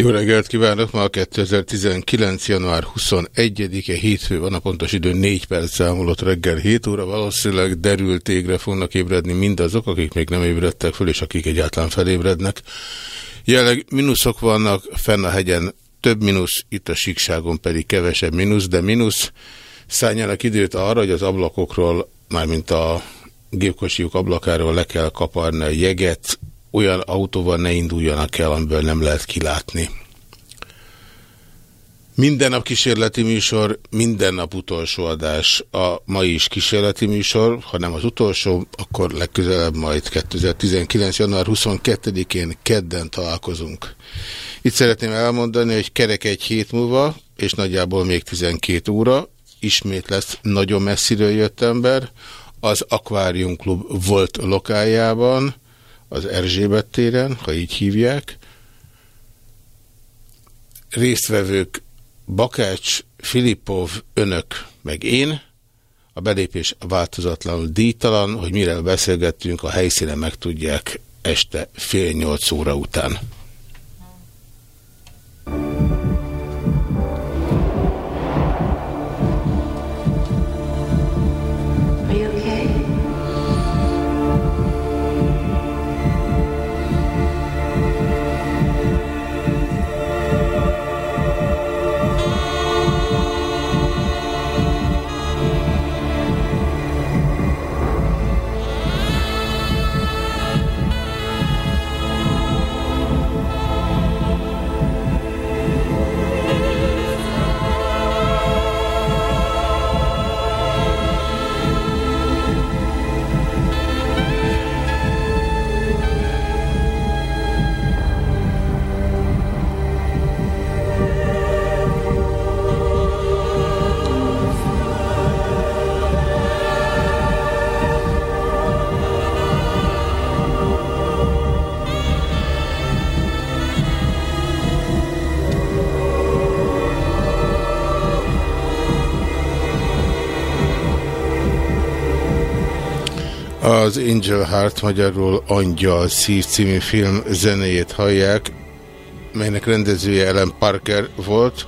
Jó reggelt kívánok! Ma a 2019. január 21-e hétfő van, a pontos idő 4 perc számolott reggel 7 óra. Valószínűleg derült égre fognak ébredni mindazok, akik még nem ébredtek föl, és akik egyáltalán felébrednek. Jelenleg mínuszok vannak, fenn a hegyen több mínusz, itt a síkságon pedig kevesebb mínusz, de mínusz szálljanak időt arra, hogy az ablakokról, mármint a gépkocsiuk ablakáról le kell kaparni a jeget, olyan autóval ne induljanak el, amiből nem lehet kilátni. Minden nap kísérleti műsor, minden nap utolsó adás. A mai is kísérleti műsor, ha nem az utolsó, akkor legközelebb majd 2019. január 22-én kedden találkozunk. Itt szeretném elmondani, hogy kerek egy hét múlva, és nagyjából még 12 óra, ismét lesz nagyon messziről jött ember, az Aquarium Klub volt lokájában, az Erzsébet téren, ha így hívják. Résztvevők Bakács, Filipov, önök, meg én. A belépés változatlanul díjtalan, hogy mire beszélgettünk, a helyszínen megtudják este fél nyolc óra után. Az Angel Heart magyarul Angyal Szív című film zenéjét hallják, melynek rendezője Ellen Parker volt.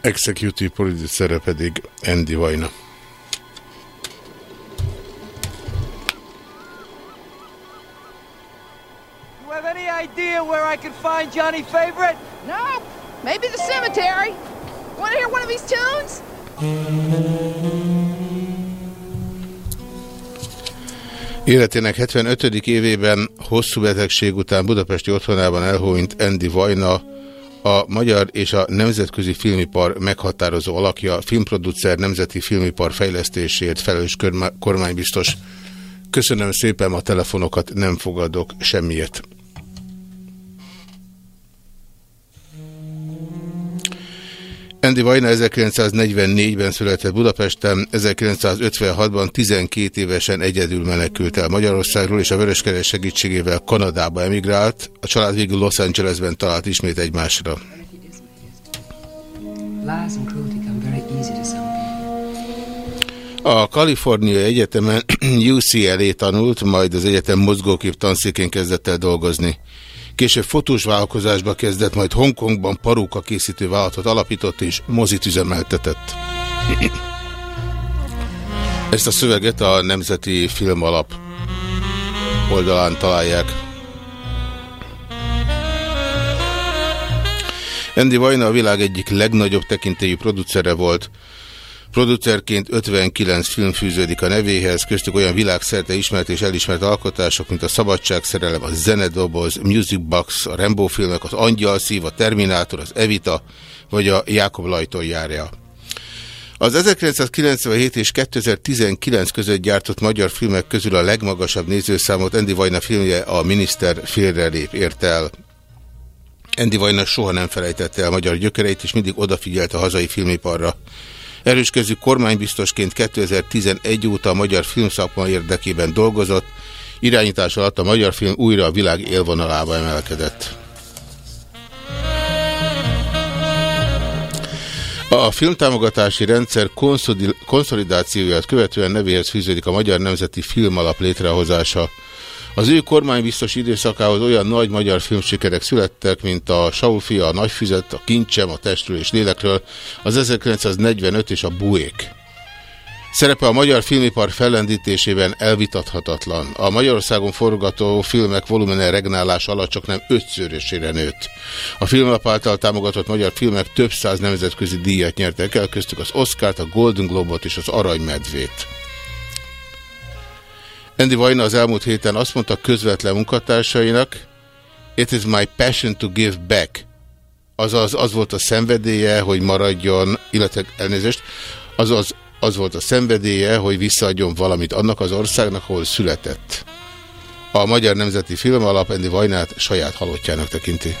Executive producer pedig Andy Vajna. You have any idea where I can find Johnny Favorite? No, maybe the cemetery. Want to hear one of these tunes? Életének 75. évében hosszú betegség után budapesti otthonában elhónyt Andy Vajna, a magyar és a nemzetközi filmipar meghatározó alakja, filmproducer, nemzeti filmipar fejlesztésért felelős kormánybiztos. Köszönöm szépen, a telefonokat nem fogadok semmiért. Andy Vajna 1944-ben született Budapesten, 1956-ban 12 évesen egyedül menekült el Magyarországról, és a Vöröskeres segítségével Kanadába emigrált. A család végül Los Angelesben talált ismét egymásra. A Kaliforniai Egyetemen UCLA tanult, majd az egyetem mozgókép tanszékén kezdett el dolgozni. Később fotós vállalkozásba kezdett, majd Hongkongban paróka készítő vállalatot alapított és mozit üzemeltetett. Ezt a szöveget a Nemzeti Filmalap oldalán találják. Andy Vajna a világ egyik legnagyobb tekintélyű producere volt. Producerként 59 film fűződik a nevéhez, köztük olyan világszerte ismert és elismert alkotások, mint a Szabadságszerelem, a Zenedoboz, Music Box, a Rambo filmek, az Angyal Szív, a Terminátor, az Evita, vagy a Jákob Lajton járja. Az 1997 és 2019 között gyártott magyar filmek közül a legmagasabb nézőszámot Andy Vajna filmje a Miniszter félrelép ért el. Andy Vajna soha nem felejtette el magyar gyökereit, és mindig odafigyelt a hazai filmiparra. Erős közű kormánybiztosként 2011 óta a magyar filmszakma érdekében dolgozott, irányítás alatt a magyar film újra a világ élvonalába emelkedett. A filmtámogatási rendszer konszolidációját követően nevéhez fűződik a Magyar Nemzeti Filmalap létrehozása. Az ő kormánybiztos időszakához olyan nagy magyar filmsikerek születtek, mint a Saul fia, a Nagyfüzet, a Kincsem, a Testről és Lélekről, az 1945 és a Buék. Szerepe a magyar filmipar fellendítésében elvitathatatlan. A Magyarországon forgató filmek volumene regnálás alatt csak nem ötszörösére nőtt. A filmlap által támogatott magyar filmek több száz nemzetközi díjat nyertek el, köztük az Oscárt, a Golden Globot és az Aranymedvét. Andy Vajna az elmúlt héten azt mondta közvetlen munkatársainak, It is my passion to give back. Azaz az volt a szenvedélye, hogy maradjon, illetve elnézést, azaz az volt a szenvedélye, hogy visszaadjon valamit annak az országnak, ahol született. A Magyar Nemzeti Film Alap Andy Vajnát saját halottjának tekinti.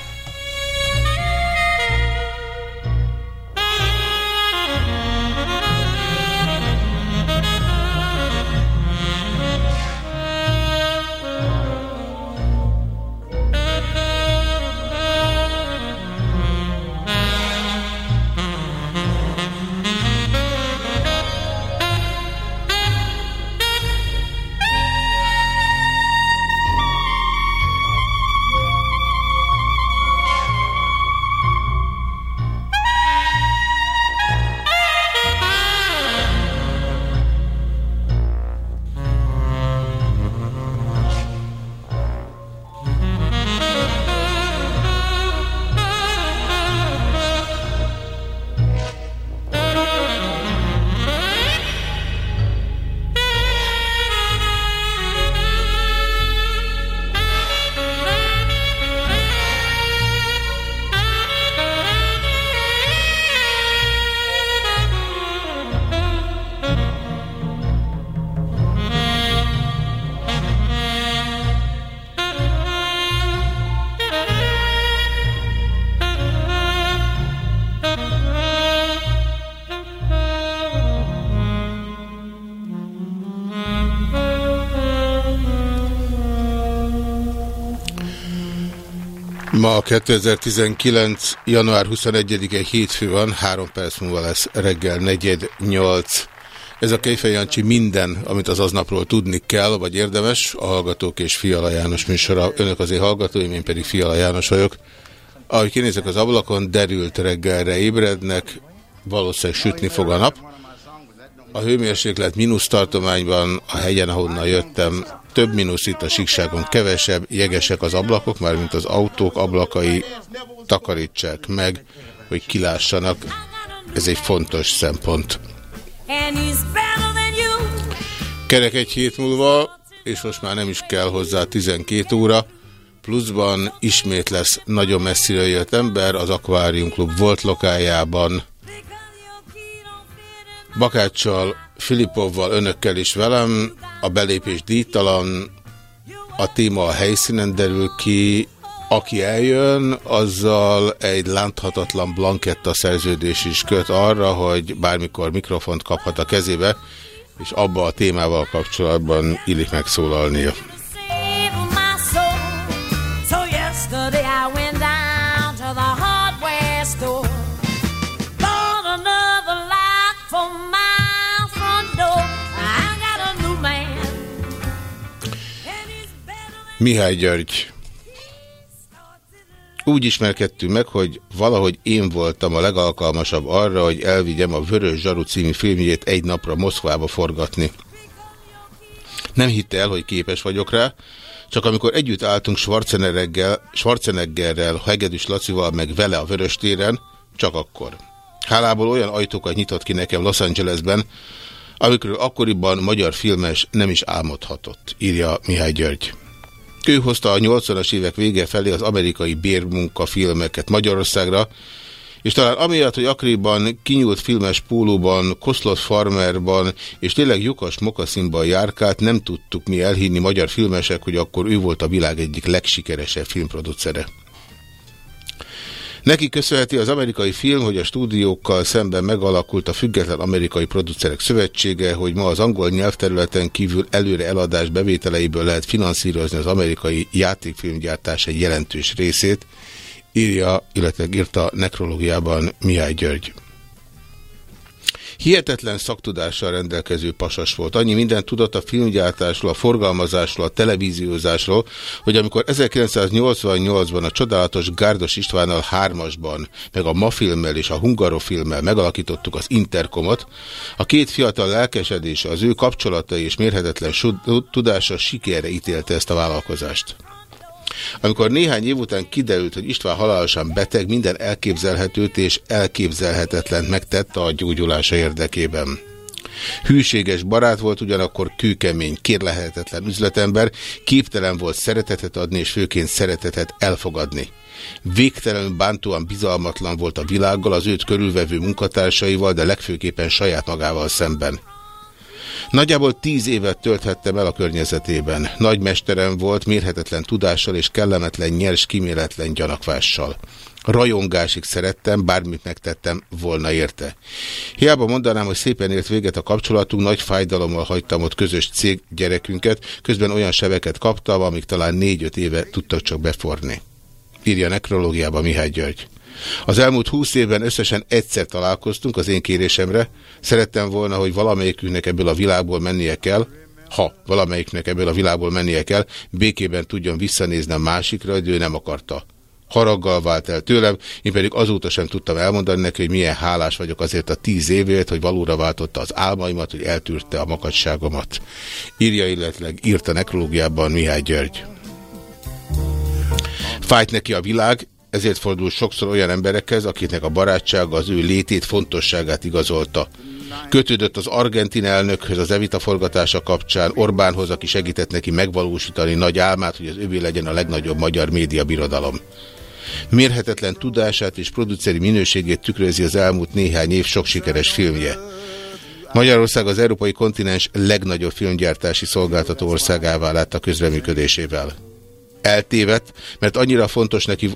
2019. január 21-e hétfő van, három perc múlva lesz reggel negyed nyolc. Ez a Kejfej Jancsi minden, amit az aznapról tudni kell, vagy érdemes, a Hallgatók és Fiala János műsora. Önök azért hallgatóim, én pedig Fiala János vagyok. Ahogy kinézek az ablakon, derült reggelre ébrednek, valószínűleg sütni fog a nap. A hőmérséklet mínusz tartományban, a hegyen, ahonnan jöttem, több mínusz itt a síkságon, kevesebb, jegesek az ablakok, már mint az autók ablakai takarítsák meg, hogy kilássanak. Ez egy fontos szempont. Kerek egy hét múlva, és most már nem is kell hozzá 12 óra, pluszban ismét lesz nagyon messzire jött ember az Aquarium Club volt lokájában, Bakáccsal, Filipovval, önökkel is velem. A belépés díjtalan, a téma a helyszínen derül ki. Aki eljön, azzal egy láthatatlan blanketta szerződés is köt arra, hogy bármikor mikrofont kaphat a kezébe, és abba a témával kapcsolatban illik megszólalnia. Mihály György Úgy ismerkedtünk meg, hogy valahogy én voltam a legalkalmasabb arra, hogy elvigyem a Vörös Zsaru című filmjét egy napra Moszkvába forgatni. Nem hitte el, hogy képes vagyok rá, csak amikor együtt álltunk Schwarzeneggerrel, Schwarzeneggerrel Hegedűs Lacival, meg vele a Vörös téren, csak akkor. Hálából olyan ajtókat nyitott ki nekem Los Angelesben, amikről akkoriban magyar filmes nem is álmodhatott, írja Mihály György. Ő hozta a 80-as évek vége felé az amerikai bérmunka filmeket Magyarországra, és talán amiatt, hogy akriban kinyúlt filmes pólóban, koszlott farmerban és tényleg lyukas mokaszínban járkált, nem tudtuk mi elhinni magyar filmesek, hogy akkor ő volt a világ egyik legsikeresebb filmproducere. Neki köszönheti az amerikai film, hogy a stúdiókkal szemben megalakult a Független Amerikai Producerek Szövetsége, hogy ma az angol nyelvterületen kívül előre eladás bevételeiből lehet finanszírozni az amerikai játékfilmgyártás egy jelentős részét, írja, illetve írta nekrológiában Mihály György. Hihetetlen szaktudással rendelkező pasas volt. Annyi minden tudott a filmgyártásról, a forgalmazásról, a televíziózásról, hogy amikor 1988-ban a csodálatos Gárdos Istvánnal hármasban, meg a Mafilmmel és a Hungarofilmmel megalakítottuk az Interkomot, a két fiatal lelkesedése, az ő kapcsolatai és mérhetetlen tudása sikerre ítélte ezt a vállalkozást. Amikor néhány év után kiderült, hogy István halálosan beteg, minden elképzelhetőt és elképzelhetetlen megtette a gyógyulása érdekében. Hűséges barát volt, ugyanakkor kőkemény, kérlehetetlen üzletember, képtelen volt szeretetet adni, és főként szeretetet elfogadni. Végtelenül bántóan bizalmatlan volt a világgal, az őt körülvevő munkatársaival, de legfőképpen saját magával szemben. Nagyjából tíz évet tölthettem el a környezetében. Nagy mesterem volt, mérhetetlen tudással és kellemetlen, nyers, kiméletlen gyanakvással. Rajongásig szerettem, bármit megtettem volna érte. Hiába mondanám, hogy szépen ért véget a kapcsolatunk, nagy fájdalommal hagytam ott közös cég gyerekünket, közben olyan sebeket kaptam, amik talán négy-öt éve tudtak csak beforni. Írja nekrológiába Mihály György. Az elmúlt húsz évben összesen egyszer találkoztunk az én kérésemre. Szerettem volna, hogy valamelyikünknek ebből a világból mennie kell, ha valamelyiknek ebből a világból mennie kell, békében tudjon visszanézni a másikra, hogy ő nem akarta. Haraggal vált el tőlem, én pedig azóta sem tudtam elmondani neki, hogy milyen hálás vagyok azért a tíz évért, hogy valóra váltotta az álmaimat, hogy eltűrte a makadságomat. Írja, illetve írta nekrológiában Mihály György. Fájt neki a világ, ezért fordul sokszor olyan emberekhez, akiknek a barátsága az ő létét, fontosságát igazolta. Kötődött az argentin elnökhöz az Evita forgatása kapcsán, Orbánhoz, aki segített neki megvalósítani nagy álmát, hogy az övé legyen a legnagyobb magyar média birodalom. Mérhetetlen tudását és produceri minőségét tükrözi az elmúlt néhány év sok sikeres filmje. Magyarország az európai kontinens legnagyobb filmgyártási szolgáltató országává lett a közreműködésével. Eltévedt, mert annyira fontos neki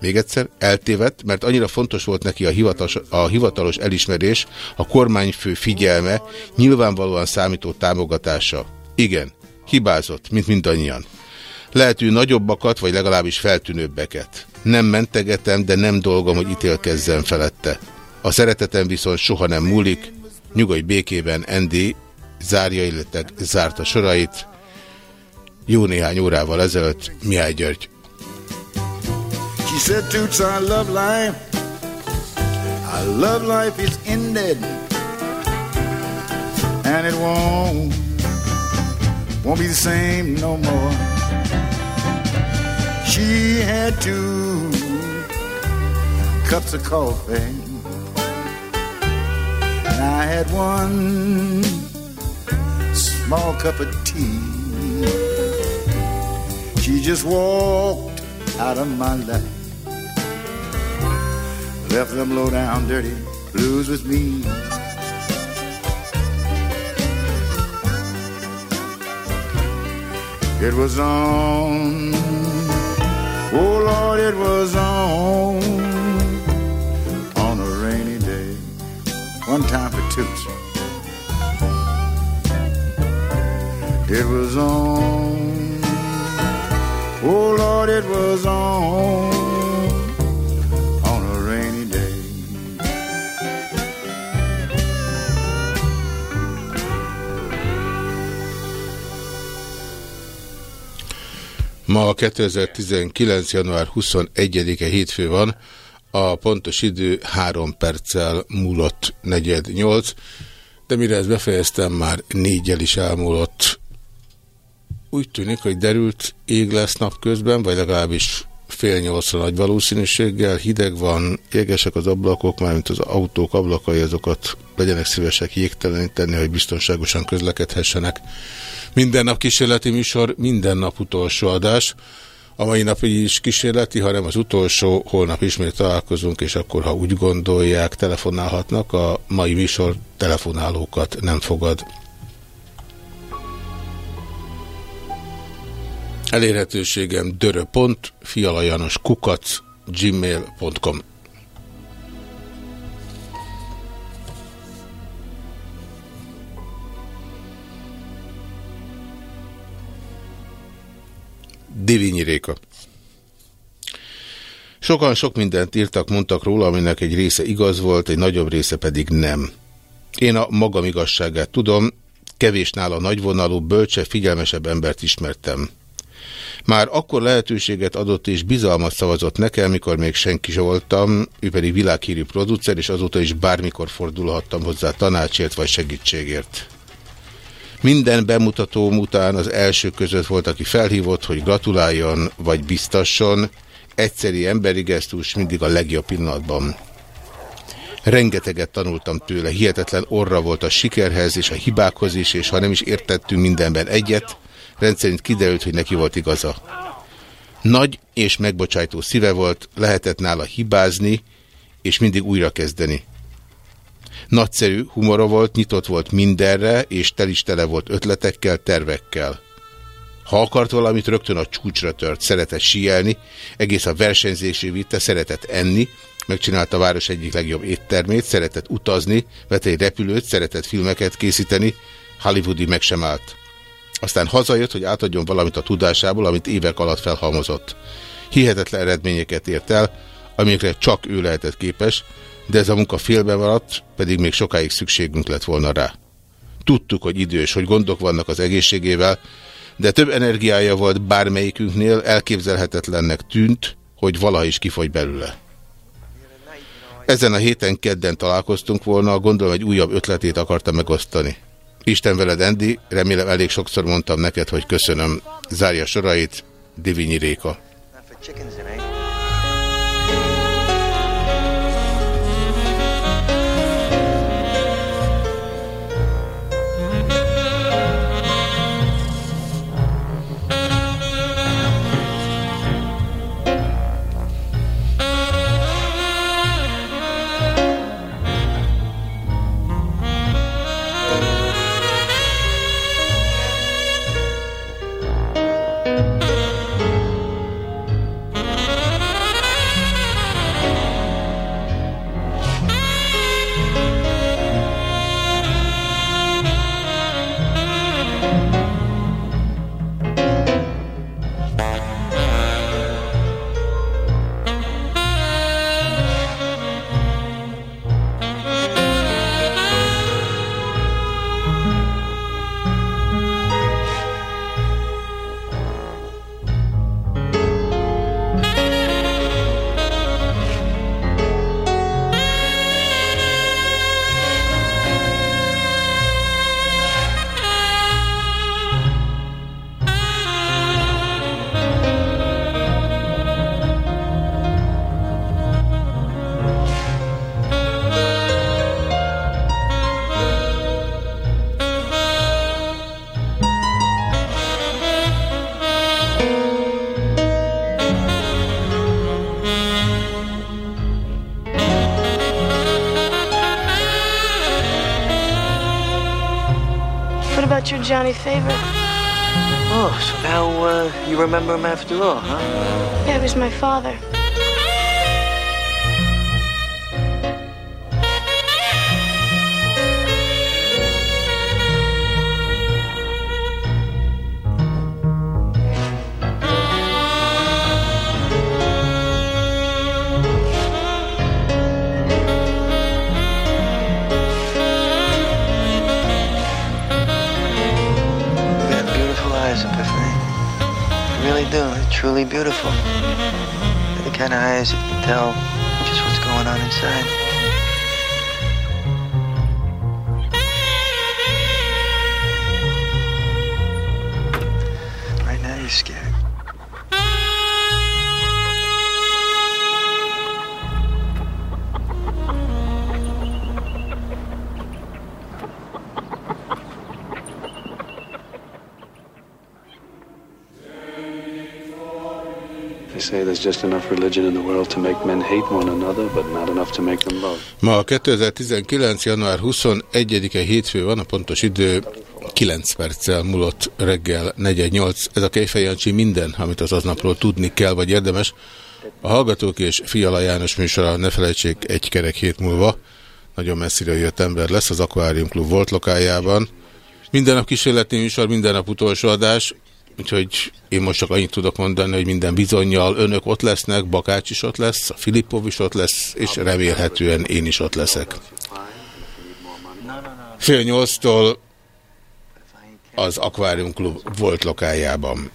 még egyszer, eltévedt, mert annyira fontos volt neki a hivatalos, a hivatalos elismerés, a kormányfő figyelme, nyilvánvalóan számító támogatása. Igen, hibázott, mint mindannyian. Lehető nagyobbakat, vagy legalábbis feltűnőbbeket. Nem mentegetem, de nem dolgom, hogy ítélkezzen felette. A szeretetem viszont soha nem múlik. Nyugodj békében, Andy zárja, illetve zárta sorait. Jó néhány órával ezelőtt Mihály György. She said, Toots, I love life. I love life is ended. And it won't, won't be the same no more. She had two cups of coffee. And I had one small cup of tea. She just walked out of my life. Left them low down dirty blues with me. It was on, oh Lord, it was on, on a rainy day. One time for toots. It was on, oh Lord, it was on. Ma 2019. január 21-e hétfő van, a pontos idő 3 perccel múlott negyed 8, de mire ezt befejeztem, már négyel is elmúlott. Úgy tűnik, hogy derült ég lesz napközben, vagy legalábbis fél nyolcra nagy valószínűséggel, hideg van, égesek az ablakok, mármint az autók ablakai, azokat legyenek szívesek jégteleníteni, hogy biztonságosan közlekedhessenek. Minden nap kísérleti műsor, minden nap utolsó adás. A mai nap is kísérleti, hanem az utolsó, holnap ismét találkozunk, és akkor, ha úgy gondolják, telefonálhatnak, a mai műsor telefonálókat nem fogad. Elérhetőségem dörö.pont, fialajanos Divinyi Réka. Sokan sok mindent írtak, mondtak róla, aminek egy része igaz volt, egy nagyobb része pedig nem. Én a magam igazságát tudom, kevés nála nagyvonalú, bölcse, figyelmesebb embert ismertem. Már akkor lehetőséget adott és bizalmat szavazott nekem, mikor még senki voltam, ő pedig világhírű producer, és azóta is bármikor fordulhattam hozzá tanácsért vagy segítségért. Minden bemutató után az első között volt, aki felhívott, hogy gratuláljon vagy biztasson, egyszeri emberi gesztus mindig a legjobb pillanatban. Rengeteget tanultam tőle, hihetetlen orra volt a sikerhez és a hibákhoz is, és ha nem is értettünk mindenben egyet, rendszerint kiderült, hogy neki volt igaza. Nagy és megbocsájtó szíve volt, lehetett nála hibázni, és mindig újra kezdeni. Nagyszerű humora volt, nyitott volt mindenre, és tel is tele volt ötletekkel, tervekkel. Ha akart valamit, rögtön a csúcsra tört, szeretett síelni, egész a versenyzésé vitte, szeretett enni, megcsinálta a város egyik legjobb éttermét, szeretett utazni, vett egy repülőt, szeretett filmeket készíteni, Hollywoodi meg sem állt. Aztán hazajött, hogy átadjon valamit a tudásából, amit évek alatt felhalmozott. Hihetetlen eredményeket ért el, amikre csak ő lehetett képes, de ez a munka félbe maradt, pedig még sokáig szükségünk lett volna rá. Tudtuk, hogy idős, hogy gondok vannak az egészségével, de több energiája volt bármelyikünknél, elképzelhetetlennek tűnt, hogy valaha is kifogy belőle. Ezen a héten kedden találkoztunk volna, gondolom egy újabb ötletét akarta megosztani. Isten veled, Endi, remélem elég sokszor mondtam neked, hogy köszönöm. Zárja sorait, Divinyi Réka. What remember him after all, huh? Yeah, it was my father. They're beautiful. They're the kind of eyes that can tell just what's going on inside. Say there's just enough religion in the world to make men hate one another, but not enough to make them love. Ma 2019. január 21-e hétfő van, a pontos idő 9 perccel múlott reggel 418. Ez a Kejfej Jancsi minden, amit az aznapról tudni kell, vagy érdemes. A Hallgatók és Fiala János műsora, ne felejtsék, egy kerek hét múlva. Nagyon messzire jött ember lesz az Aquarium Club volt lokájában. Minden nap kísérleti műsor, minden nap utolsó adás. Úgyhogy én most csak annyit tudok mondani, hogy minden bizonyal önök ott lesznek, Bakács is ott lesz, a Filippov is ott lesz, és remélhetően én is ott leszek. Fél nyolctól az Aquarium Club volt lokájában.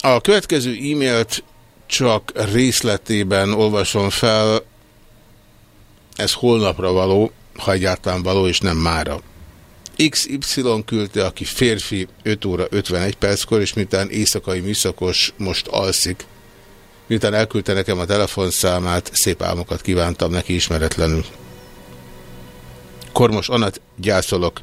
A következő e-mailt csak részletében olvasom fel, ez holnapra való, ha egyáltalán való, és nem mára. XY küldte, aki férfi 5 óra 51 perckor, és miután éjszakai műszakos most alszik, miután elküldte nekem a telefonszámát, szép álmokat kívántam neki ismeretlenül. Kormos Anat gyászolok.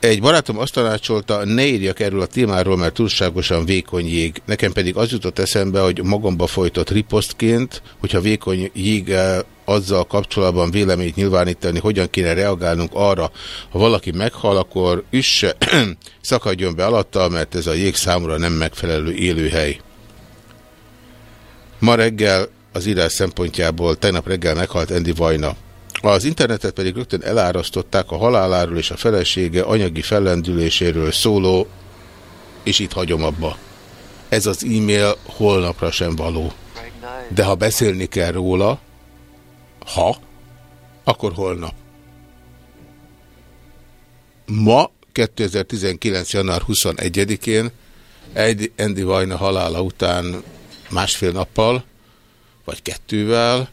Egy barátom azt tanácsolta, ne írjak erről a témáról, mert túlságosan vékony jég. Nekem pedig az jutott eszembe, hogy magamba folytott riposztként, hogyha vékony jég azzal kapcsolatban véleményt nyilvánítani, hogyan kéne reagálnunk arra, ha valaki meghal, akkor üsse, szakadjon be alatta, mert ez a jég számomra nem megfelelő élőhely. Ma reggel az írás szempontjából tegnap reggel meghalt Andy Vajna. Az internetet pedig rögtön elárasztották a haláláról és a felesége anyagi fellendüléséről szóló, és itt hagyom abba. Ez az e-mail holnapra sem való. De ha beszélni kell róla, ha, akkor holnap. Ma, 2019. január 21-én, egy Andy Vajna halála után másfél nappal, vagy kettővel,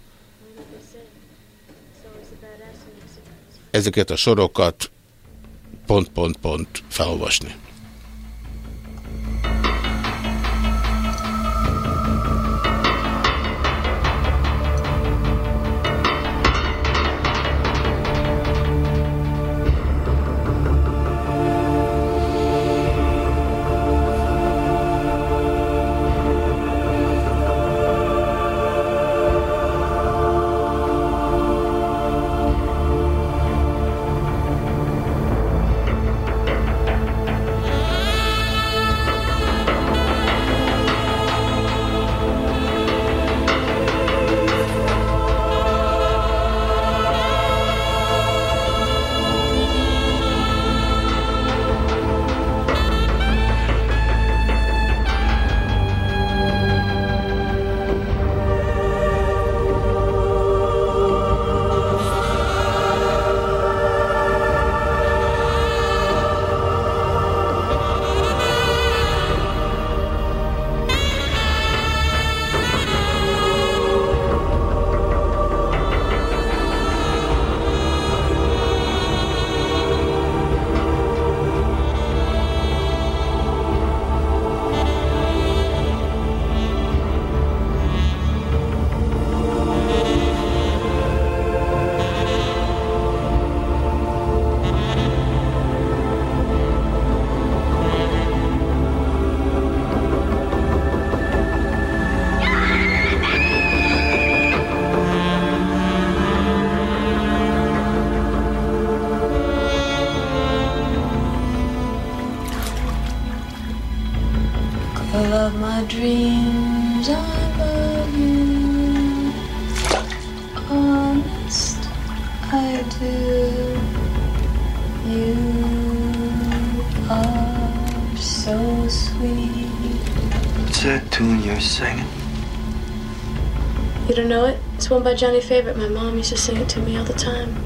ezeket a sorokat pont-pont-pont felolvasni. Dreams, love you. Honest, I do. You are so sweet. What's that tune you're singing? You don't know it? It's one by Johnny Favorite. My mom used to sing it to me all the time.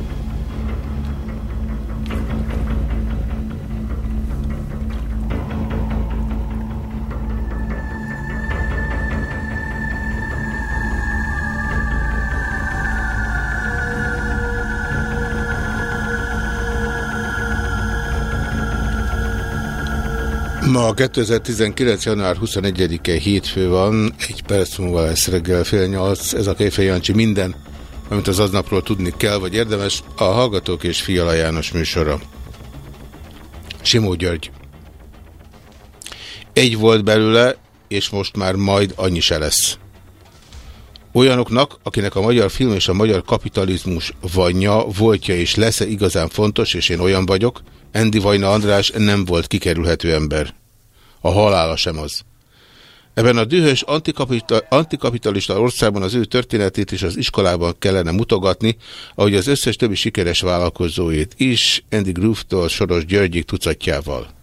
Ma 2019. január 21-e hétfő van, egy perc múlva lesz reggel fél nyolc, ez a Kéfej Jancsi minden, amit az aznapról tudni kell, vagy érdemes, a Hallgatók és Fiala János műsora. Simó György. Egy volt belőle, és most már majd annyi se lesz. Olyanoknak, akinek a magyar film és a magyar kapitalizmus vanyja, voltja és lesz -e igazán fontos, és én olyan vagyok, Endi Vajna András nem volt kikerülhető ember. A halála sem az. Ebben a dühös antikapital antikapitalista országban az ő történetét is az iskolában kellene mutogatni, ahogy az összes többi sikeres vállalkozóét is, Andy Groove-tól Soros Györgyik tucatjával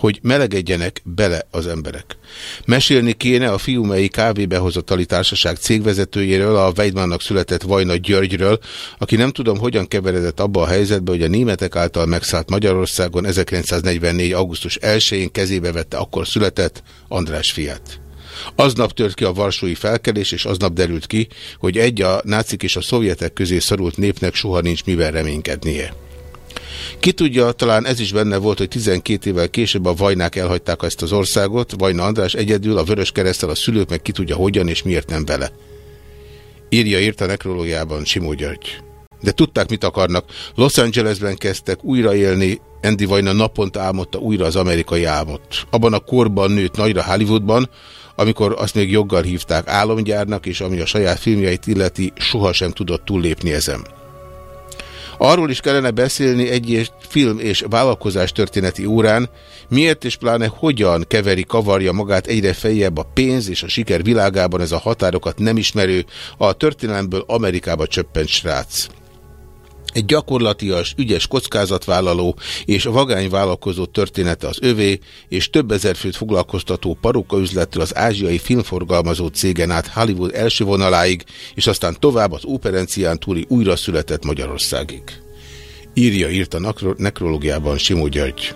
hogy melegedjenek bele az emberek. Mesélni kéne a fiumei kávébehozatali társaság cégvezetőjéről, a Weidmannnak született Vajna Györgyről, aki nem tudom hogyan keveredett abba a helyzetbe, hogy a németek által megszállt Magyarországon 1944. augusztus 1-én kezébe vette akkor született András fiát. Aznap tört ki a varsói felkelés, és aznap derült ki, hogy egy a nácik és a szovjetek közé szorult népnek soha nincs mivel reménykednie. Ki tudja, talán ez is benne volt, hogy 12 évvel később a Vajnák elhagyták ezt az országot, Vajna András egyedül, a Vörös Keresztel, a szülők meg ki tudja hogyan és miért nem vele. Írja írt a nekrológiában Simó György. De tudták, mit akarnak. Los Angelesben kezdtek újra élni, Andy Vajna naponta álmodta újra az amerikai álmot. Abban a korban nőtt nagyra Hollywoodban, amikor azt még joggal hívták álomgyárnak, és ami a saját filmjeit illeti, sohasem tudott túllépni ezen. Arról is kellene beszélni egy film és vállalkozás történeti órán, miért és pláne hogyan keveri, kavarja magát egyre feljebb a pénz és a siker világában ez a határokat nem ismerő, a történelemből Amerikába csöppent srác. Egy gyakorlatias, ügyes kockázatvállaló és vagányvállalkozó története az övé, és több ezer főt foglalkoztató üzlettől az ázsiai filmforgalmazó cégen át Hollywood első vonaláig, és aztán tovább az operencián túli újra született Magyarországig. Írja írt a nekrológiában Simó György.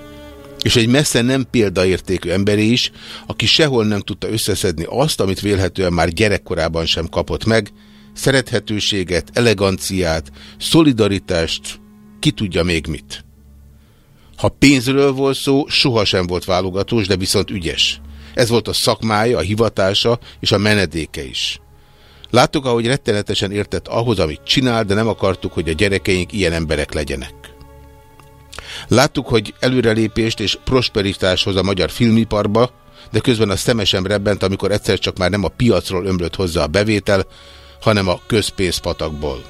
És egy messze nem példaértékű emberé is, aki sehol nem tudta összeszedni azt, amit vélhetően már gyerekkorában sem kapott meg, szerethetőséget, eleganciát, szolidaritást, ki tudja még mit. Ha pénzről volt szó, sohasem volt válogatós, de viszont ügyes. Ez volt a szakmája, a hivatása és a menedéke is. Láttuk, ahogy rettenetesen értett ahhoz, amit csinál, de nem akartuk, hogy a gyerekeink ilyen emberek legyenek. Láttuk, hogy előrelépést és prosperitáshoz a magyar filmiparba, de közben a szemesem rebbent, amikor egyszer csak már nem a piacról ömlött hozzá a bevétel, hanem a közpénzpatakból.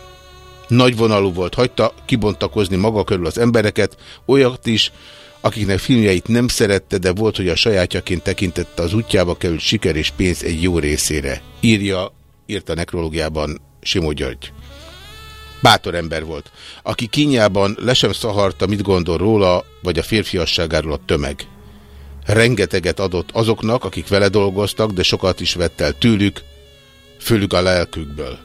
Nagyvonalú volt, hagyta kibontakozni maga körül az embereket, olyat is, akiknek filmjeit nem szerette, de volt, hogy a sajátjaként tekintette az útjába került siker és pénz egy jó részére. Írja, írta nekrológiában Simó György. Bátor ember volt, aki kínjában le sem szaharta, mit gondol róla, vagy a férfiasságáról a tömeg. Rengeteget adott azoknak, akik vele dolgoztak, de sokat is vett el tőlük, főlük a lelkükből.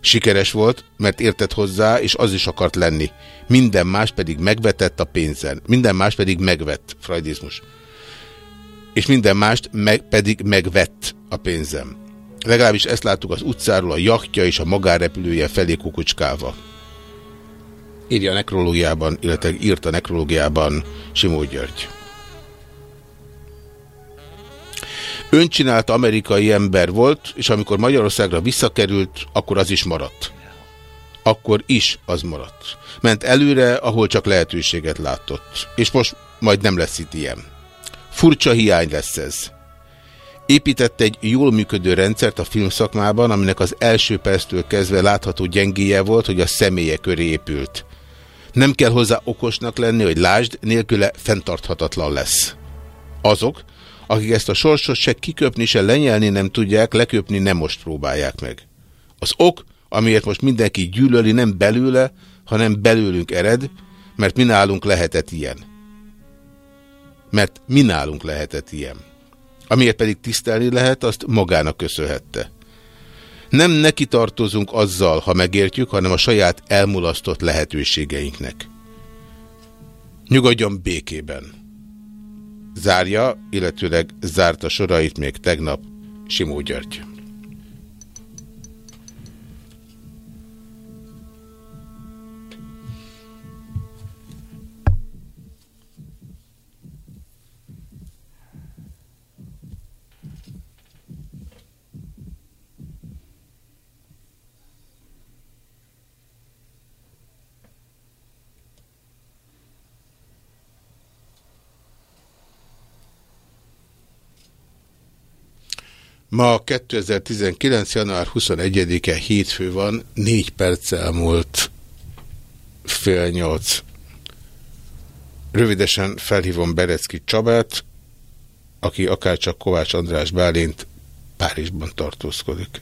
Sikeres volt, mert értett hozzá, és az is akart lenni. Minden más pedig megvetett a pénzen. Minden más pedig megvett, freudizmus. És minden mást meg, pedig megvett a pénzem. Legalábbis ezt láttuk az utcáról a jachtja és a magárepülője felé kukucskálva. Írja a nekrológiában, illetve írt a nekrológiában Simó György. Öncsinált amerikai ember volt, és amikor Magyarországra visszakerült, akkor az is maradt. Akkor is az maradt. Ment előre, ahol csak lehetőséget látott. És most majd nem lesz itt ilyen. Furcsa hiány lesz ez. Épített egy jól működő rendszert a filmszakmában, aminek az első perctől kezdve látható gyengéje volt, hogy a személye köré épült. Nem kell hozzá okosnak lenni, hogy lásd, nélküle fenntarthatatlan lesz. Azok, akik ezt a sorsot se kiköpni, se lenyelni nem tudják, leköpni nem most próbálják meg. Az ok, amiért most mindenki gyűlöli, nem belőle, hanem belőlünk ered, mert mi nálunk lehetett ilyen. Mert mi nálunk lehetett ilyen. Amiért pedig tisztelni lehet, azt magának köszönhette. Nem neki tartozunk azzal, ha megértjük, hanem a saját elmulasztott lehetőségeinknek. Nyugodjon békében! Zárja, illetőleg zárta sorait még tegnap Simó György. Ma 2019. január 21-e hétfő van, négy perc elmúlt fél nyolc. Rövidesen felhívom Berecki Csabát, aki akárcsak Kovács András Bálint Párizsban tartózkodik.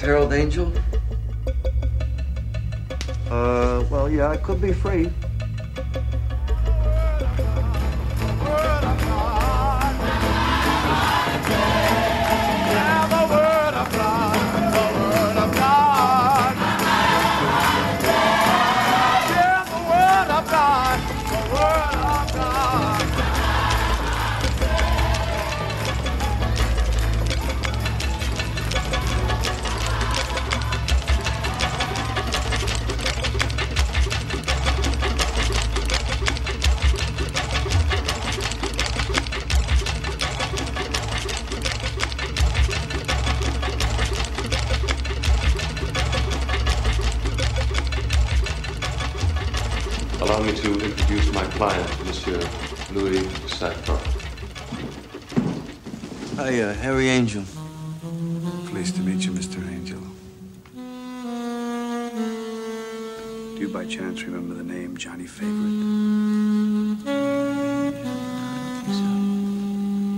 Is Harold Angel. Uh, well, yeah, I could be free. Remember the name Johnny Favorite?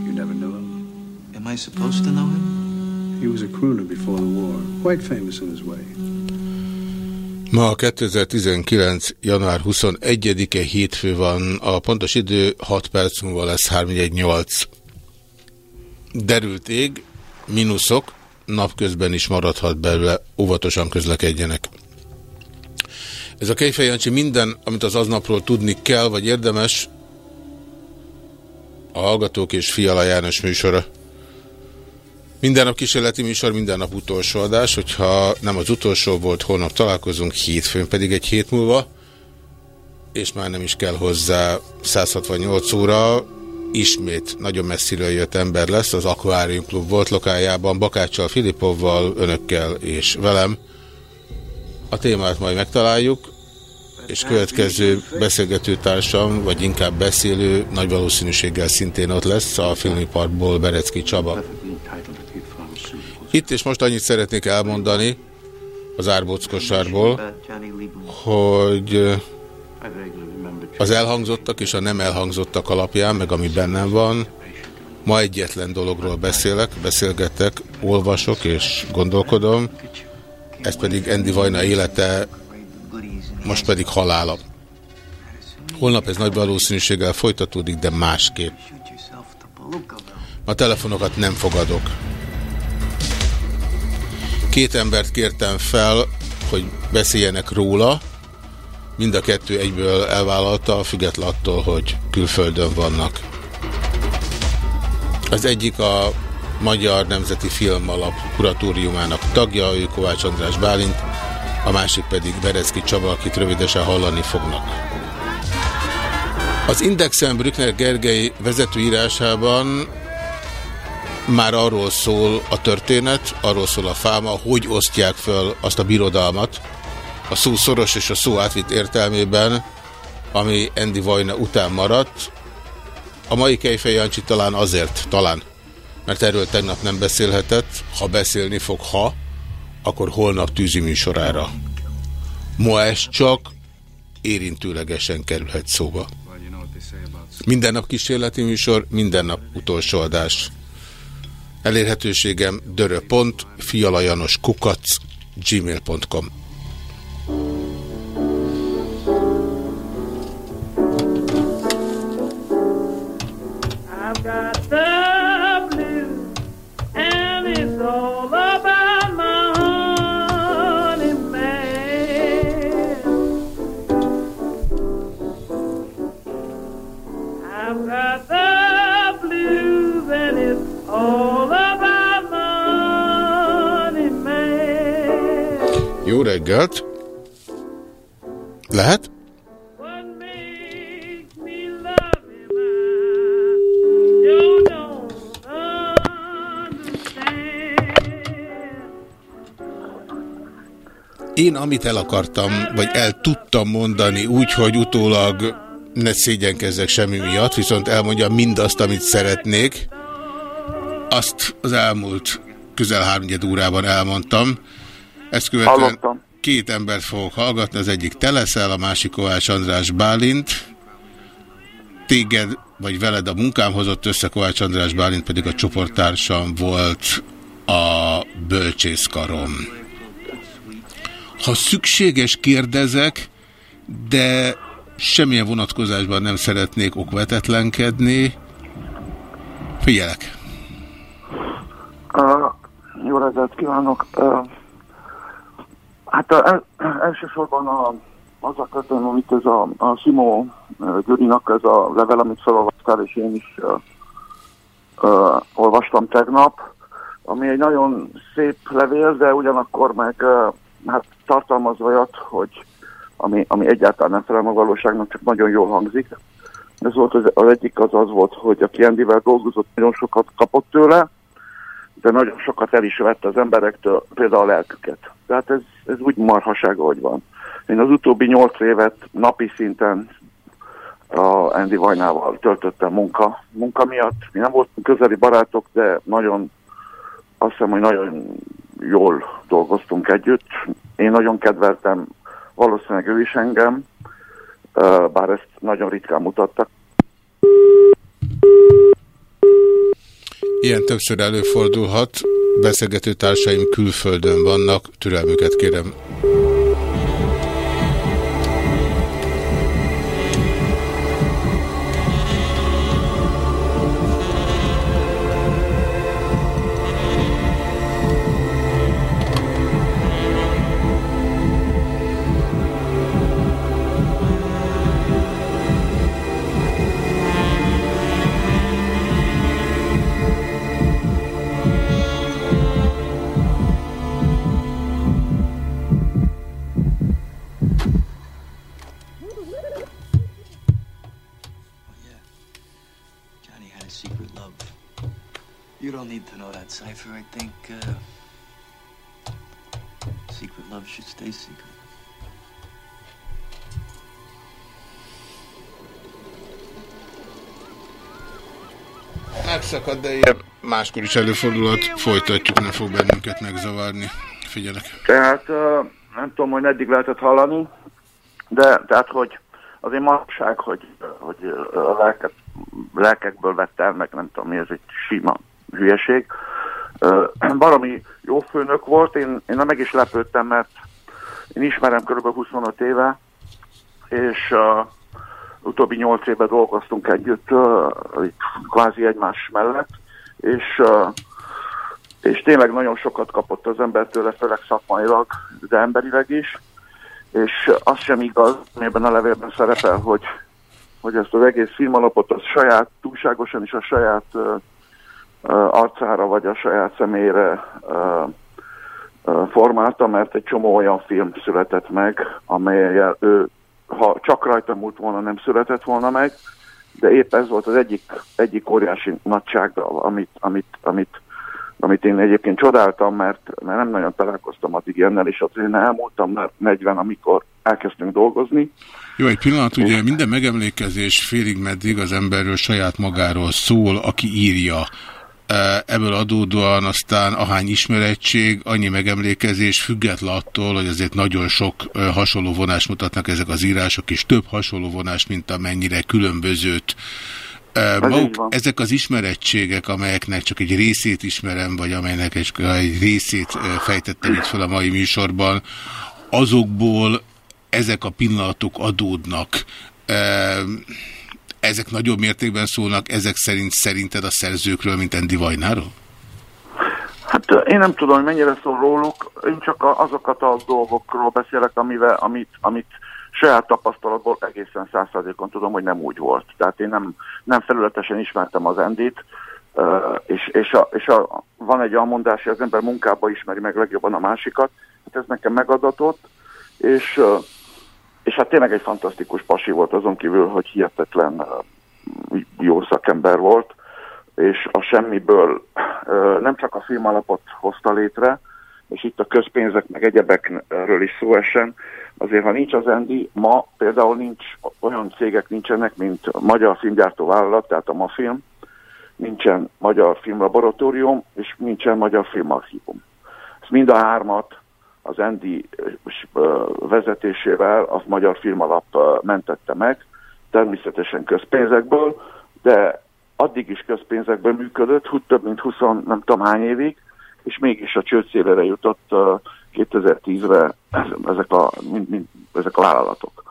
You never knew him? Am I supposed to know him? He was a crooner before the war, quite famous in his way. Ma 2019. január 21-e hétfő van, a pontos idő 6 perc múlva lesz 318. Derült ég, mínuszok, napközben is maradhat belőle, óvatosan közlekedjenek. Ez a Kejfej Jancsi minden, amit az aznapról tudni kell, vagy érdemes, a Hallgatók és Fiala János műsora. Minden nap kísérleti műsor, minden nap utolsó adás, hogyha nem az utolsó volt, holnap találkozunk, hétfőn pedig egy hét múlva, és már nem is kell hozzá 168 óra, ismét nagyon messziről jött ember lesz, az Aquarium Klub volt lokájában, Bakáccsal, Filipovval, önökkel és velem. A témát majd megtaláljuk, és következő beszélgető társam, vagy inkább beszélő, nagy valószínűséggel szintén ott lesz a filmiparkból Berecki Csaba. Itt és most annyit szeretnék elmondani az árbockosárból, hogy az elhangzottak és a nem elhangzottak alapján, meg ami bennem van, ma egyetlen dologról beszélek, beszélgetek, olvasok és gondolkodom, ez pedig Andy Vajna élete, most pedig halála. Holnap ez nagy valószínűséggel folytatódik, de másképp. A telefonokat nem fogadok. Két embert kértem fel, hogy beszéljenek róla. Mind a kettő egyből elvállalta, független attól, hogy külföldön vannak. Az egyik a Magyar Nemzeti Filmalap kuratóriumának tagja, ő Kovács András Bálint, a másik pedig Berezki Csaba, akit rövidesen hallani fognak. Az Indexen Brückner Gergely vezetőírásában már arról szól a történet, arról szól a fáma, hogy osztják föl azt a birodalmat, a szó szoros és a szó átvitt értelmében, ami Andy Vajna után maradt. A mai Kejfej Jancsi talán azért, talán, mert erről tegnap nem beszélhetett, ha beszélni fog, ha, akkor holnap tűzi műsorára. Ma ez csak érintőlegesen kerülhet szóba. Minden nap kísérleti műsor, minden nap utolsó adás. Elérhetőségem dörö.pont, fialajanos kukac, gmail.com. reggelt! Lehet? Én amit el akartam, vagy el tudtam mondani úgy, hogy utólag ne szégyenkezzek semmi miatt, viszont elmondja mindazt, amit szeretnék, azt az elmúlt közel háromnyed órában elmondtam. Ezt követően Hallottam. Két embert fogok hallgatni, az egyik te leszel, a másik Kovács András Bálint. Téged vagy veled a munkám hozott össze, Kovács András Bálint pedig a csoporttársam volt a bölcsészkarom. Ha szükséges, kérdezek, de semmilyen vonatkozásban nem szeretnék okvetetlenkedni. Figyelek! Uh, jó reggelt kívánok! Uh, Hát el, elsősorban a, az a kötőm, amit ez a, a Simó Gyurinak ez a level, amit felolvastál, és én is uh, uh, olvastam tegnap, ami egy nagyon szép levél, de ugyanakkor meg uh, hát tartalmaz olyat, hogy ami, ami egyáltalán nem felel a valóságnak, csak nagyon jól hangzik. Ez volt az, az egyik az az volt, hogy aki Andyvel dolgozott, nagyon sokat kapott tőle, de nagyon sokat el is vett az emberektől, például a lelküket. Tehát ez, ez úgy marhaság, ahogy van. Én az utóbbi nyolc évet napi szinten a Andy Vajnával töltöttem munka, munka miatt. Mi nem voltunk közeli barátok, de nagyon, azt hiszem, hogy nagyon jól dolgoztunk együtt. Én nagyon kedveltem, valószínűleg ő is engem, bár ezt nagyon ritkán mutattak. Ilyen többször előfordulhat. Beszélgető társaim külföldön vannak, türelmüket kérem. Cypher, I think uh, secret love should stay secret. Megszakad, de ilyen máskor is előfordulhat. Folytatjuk, nem fog bennünket megzavarni. Figyelek. Tehát uh, nem tudom, hogy eddig lehetett hallani, de tehát, hogy azért manapság, hogy, hogy a lelket, lelkekből vett el, meg nem tudom mi, ez egy sima hülyeség. Valami jó főnök volt, én, én meg is lepődtem, mert én ismerem kb. 25 éve, és uh, utóbbi 8 évben dolgoztunk együtt, uh, kvázi egymás mellett, és, uh, és tényleg nagyon sokat kapott az ember tőle, főleg szakmailag, de emberileg is, és az sem igaz, ebben a levélben szerepel, hogy, hogy ezt az egész filmalapot az saját, túlságosan is a saját uh, arcára vagy a saját személyre formálta, mert egy csomó olyan film született meg, amelyel ő, ha csak rajta múlt volna, nem született volna meg, de épp ez volt az egyik, egyik óriási nagysága, amit, amit, amit, amit én egyébként csodáltam, mert, mert nem nagyon találkoztam addig ilyennel, és azért én elmúltam már 40, amikor elkezdtünk dolgozni. Jó, egy pillanat, ugye minden megemlékezés félig meddig az emberről saját magáról szól, aki írja. Ebből adódóan aztán ahány ismerettség, annyi megemlékezés független attól, hogy azért nagyon sok hasonló vonást mutatnak ezek az írások, és több hasonló vonást, mint amennyire különbözőt. Maguk, ezek az ismerettségek, amelyeknek csak egy részét ismerem, vagy amelynek egy részét fejtettem itt fel a mai műsorban, azokból ezek a pillanatok adódnak ezek nagyobb mértékben szólnak ezek szerint szerinted a szerzőkről, mint Andy Vajnáról? Hát én nem tudom, hogy mennyire szól róluk, én csak azokat a dolgokról beszélek, amivel, amit, amit saját tapasztalatból egészen százszerzékon tudom, hogy nem úgy volt. Tehát én nem, nem felületesen ismertem az Endit, és, és, a, és a, van egy almondás, hogy az ember munkába ismeri meg legjobban a másikat, hát ez nekem megadatott, és és hát tényleg egy fantasztikus pasi volt azon kívül, hogy hihetetlen jó szakember volt, és a semmiből nem csak a film alapot hozta létre, és itt a közpénzek meg egyebekről is szó esen, azért ha nincs az Endi, ma például nincs, olyan cégek nincsenek, mint a Magyar Filmgyártó Vállalat, tehát a MAFILM, nincsen Magyar Filmlaboratórium, és nincsen Magyar Filmarchívum. Ezt mind a hármat az Endi vezetésével az Magyar Filmalap mentette meg, természetesen közpénzekből, de addig is közpénzekből működött, több mint 20 nem tudom hány évig, és mégis a csőd jutott 2010-re ezek a, mind, ezek a vállalatok.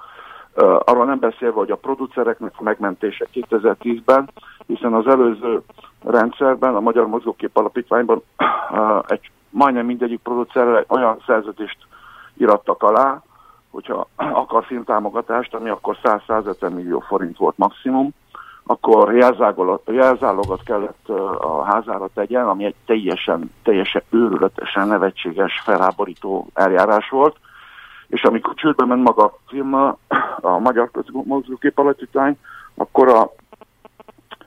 Arról nem beszélve, hogy a producereknek a megmentése 2010-ben, hiszen az előző rendszerben, a Magyar Mozgókép Alapítványban egy majdnem mindegyik producerrel olyan szerződést irattak alá, hogyha akar filmtámogatást, ami akkor 100-150 millió forint volt maximum, akkor jelzálogat kellett a házára tegyen, ami egy teljesen, teljesen őrületesen nevetséges, felháborító eljárás volt, és amikor csődbe ment maga a film, a Magyar Mozgókép Alapítvány, akkor a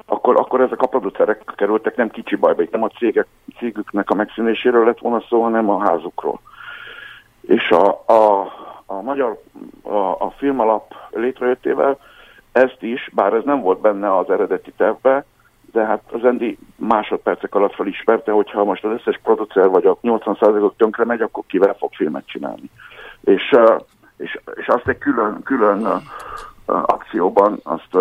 akkor, akkor ezek a producerek kerültek nem kicsi bajba, itt nem a cégek, cégüknek a megszűnéséről lett volna szó, hanem a házukról. És a, a, a magyar, a, a filmalap létrejöttével ezt is, bár ez nem volt benne az eredeti tervbe, de hát az Endi másodpercek alatt felismerte, hogy ha most az összes producer vagy a 80%-ok tönkre megy, akkor kivel fog filmet csinálni. És, és, és azt egy külön, külön akcióban azt,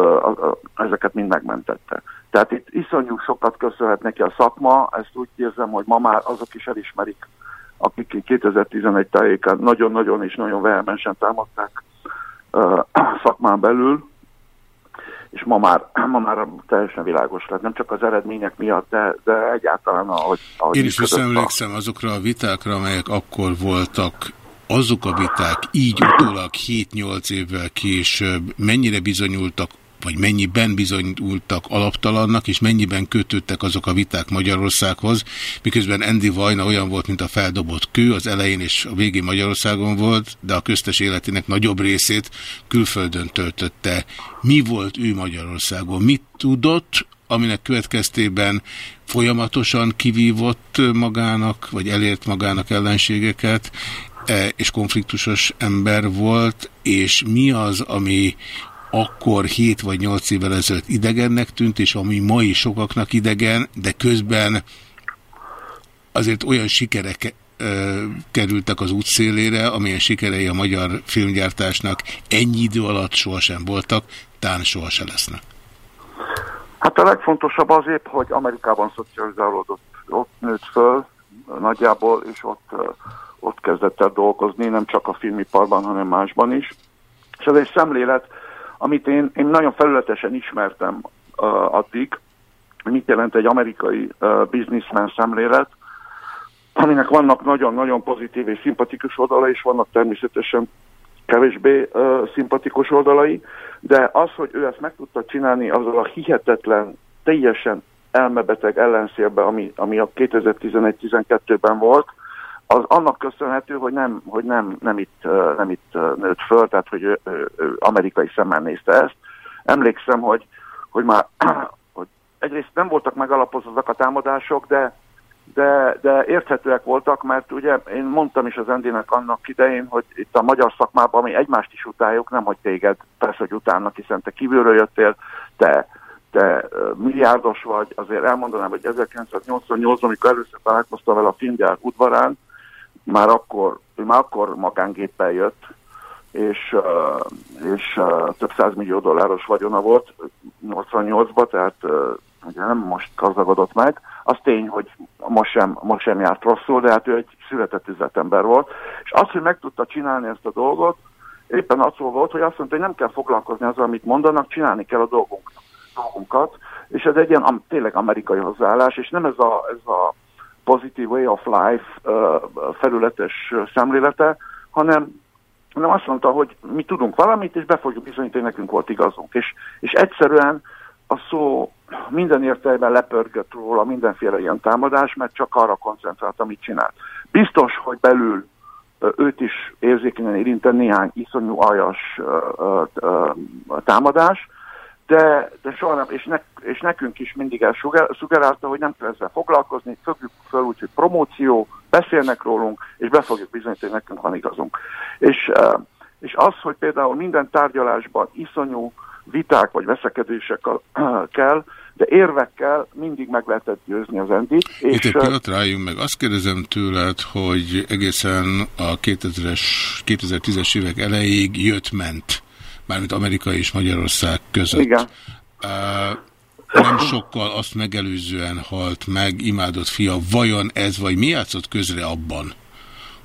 ezeket mind megmentette. Tehát itt iszonyú sokat köszönhet neki a szakma, ezt úgy érzem, hogy ma már azok is elismerik, akik 2011 tájéken nagyon-nagyon és nagyon vehemensen támadták szakmán belül, és ma már, ma már teljesen világos lett, nem csak az eredmények miatt, de, de egyáltalán ahogy, ahogy Én is visszaemlékszem a... azokra a vitákra, amelyek akkor voltak, azok a viták így utólag 7-8 évvel később mennyire bizonyultak vagy mennyiben bizonyultak alaptalannak, és mennyiben kötődtek azok a viták Magyarországhoz, miközben Andy Vajna olyan volt, mint a feldobott kő, az elején és a végén Magyarországon volt, de a köztes életének nagyobb részét külföldön töltötte. Mi volt ő Magyarországon? Mit tudott, aminek következtében folyamatosan kivívott magának, vagy elért magának ellenségeket, és konfliktusos ember volt, és mi az, ami akkor 7 vagy 8 évvel ezelőtt idegennek tűnt, és ami mai sokaknak idegen, de közben azért olyan sikerek ö, kerültek az útszélére, amilyen sikerei a magyar filmgyártásnak ennyi idő alatt sohasem voltak, tán sohasem lesznek. Hát a legfontosabb azért, hogy Amerikában szocializálódott, ott nőtt föl nagyjából, és ott, ott kezdett el dolgozni, nem csak a filmiparban, hanem másban is. És ez egy szemlélet, amit én, én nagyon felületesen ismertem uh, addig, mit jelent egy amerikai uh, businessman szemlélet, aminek vannak nagyon-nagyon pozitív és szimpatikus oldalai, és vannak természetesen kevésbé uh, szimpatikus oldalai, de az, hogy ő ezt meg tudta csinálni azzal a hihetetlen, teljesen elmebeteg ellenszélbe, ami, ami a 2011-12-ben volt, az annak köszönhető, hogy nem, hogy nem, nem, itt, nem itt nőtt föl, tehát hogy ő, ő, ő amerikai szemmel nézte ezt. Emlékszem, hogy, hogy már hogy egyrészt nem voltak megalapozottak a támadások, de, de, de érthetőek voltak, mert ugye én mondtam is az Endének annak idején, hogy itt a magyar szakmában mi egymást is utáljuk, nem hogy téged, persze, hogy utának, hiszen te kívülről jöttél, te, te milliárdos vagy, azért elmondanám, hogy 1988 amikor először találkoztam vele a filmgyár udvarán, már akkor, ő már akkor magángéppel jött, és, és több százmillió dolláros vagyona volt 88-ban, tehát ugye nem most gazdagodott meg. Az tény, hogy most sem, most sem járt rosszul, de hát ő egy született üzletember volt. És az, hogy meg tudta csinálni ezt a dolgot, éppen az volt, hogy azt mondta, hogy nem kell foglalkozni azzal, amit mondanak, csinálni kell a dolgunk, dolgunkat, és ez egy ilyen tényleg amerikai hozzáállás, és nem ez a, ez a Positive Way of Life felületes szemlélete, hanem, hanem azt mondta, hogy mi tudunk valamit, és be fogjuk bizonyítani, nekünk volt igazunk. És, és egyszerűen a szó minden értelemben lepörgött róla mindenféle ilyen támadás, mert csak arra koncentrált, amit csinált. Biztos, hogy belül őt is érzékenyen érinteni néhány iszonyú aljas támadás, de, de soha nem, és, ne, és nekünk is mindig elszugerálta, hogy nem kell ezzel foglalkozni, fogjuk fel úgy, hogy promóció, beszélnek rólunk, és be fogjuk bizonyítani, hogy nekünk van igazunk. És, és az, hogy például minden tárgyalásban iszonyú viták vagy veszekedések kell, de érvekkel mindig meg lehetett győzni az endit. És Itt egy pillanat rájunk meg. Azt kérdezem tőled, hogy egészen a 2000-es, 2010-es évek elejéig jött-ment mármint Amerika és Magyarország között. Igen. Uh, nem sokkal azt megelőzően halt meg imádott fia. Vajon ez, vagy mi játszott közre abban,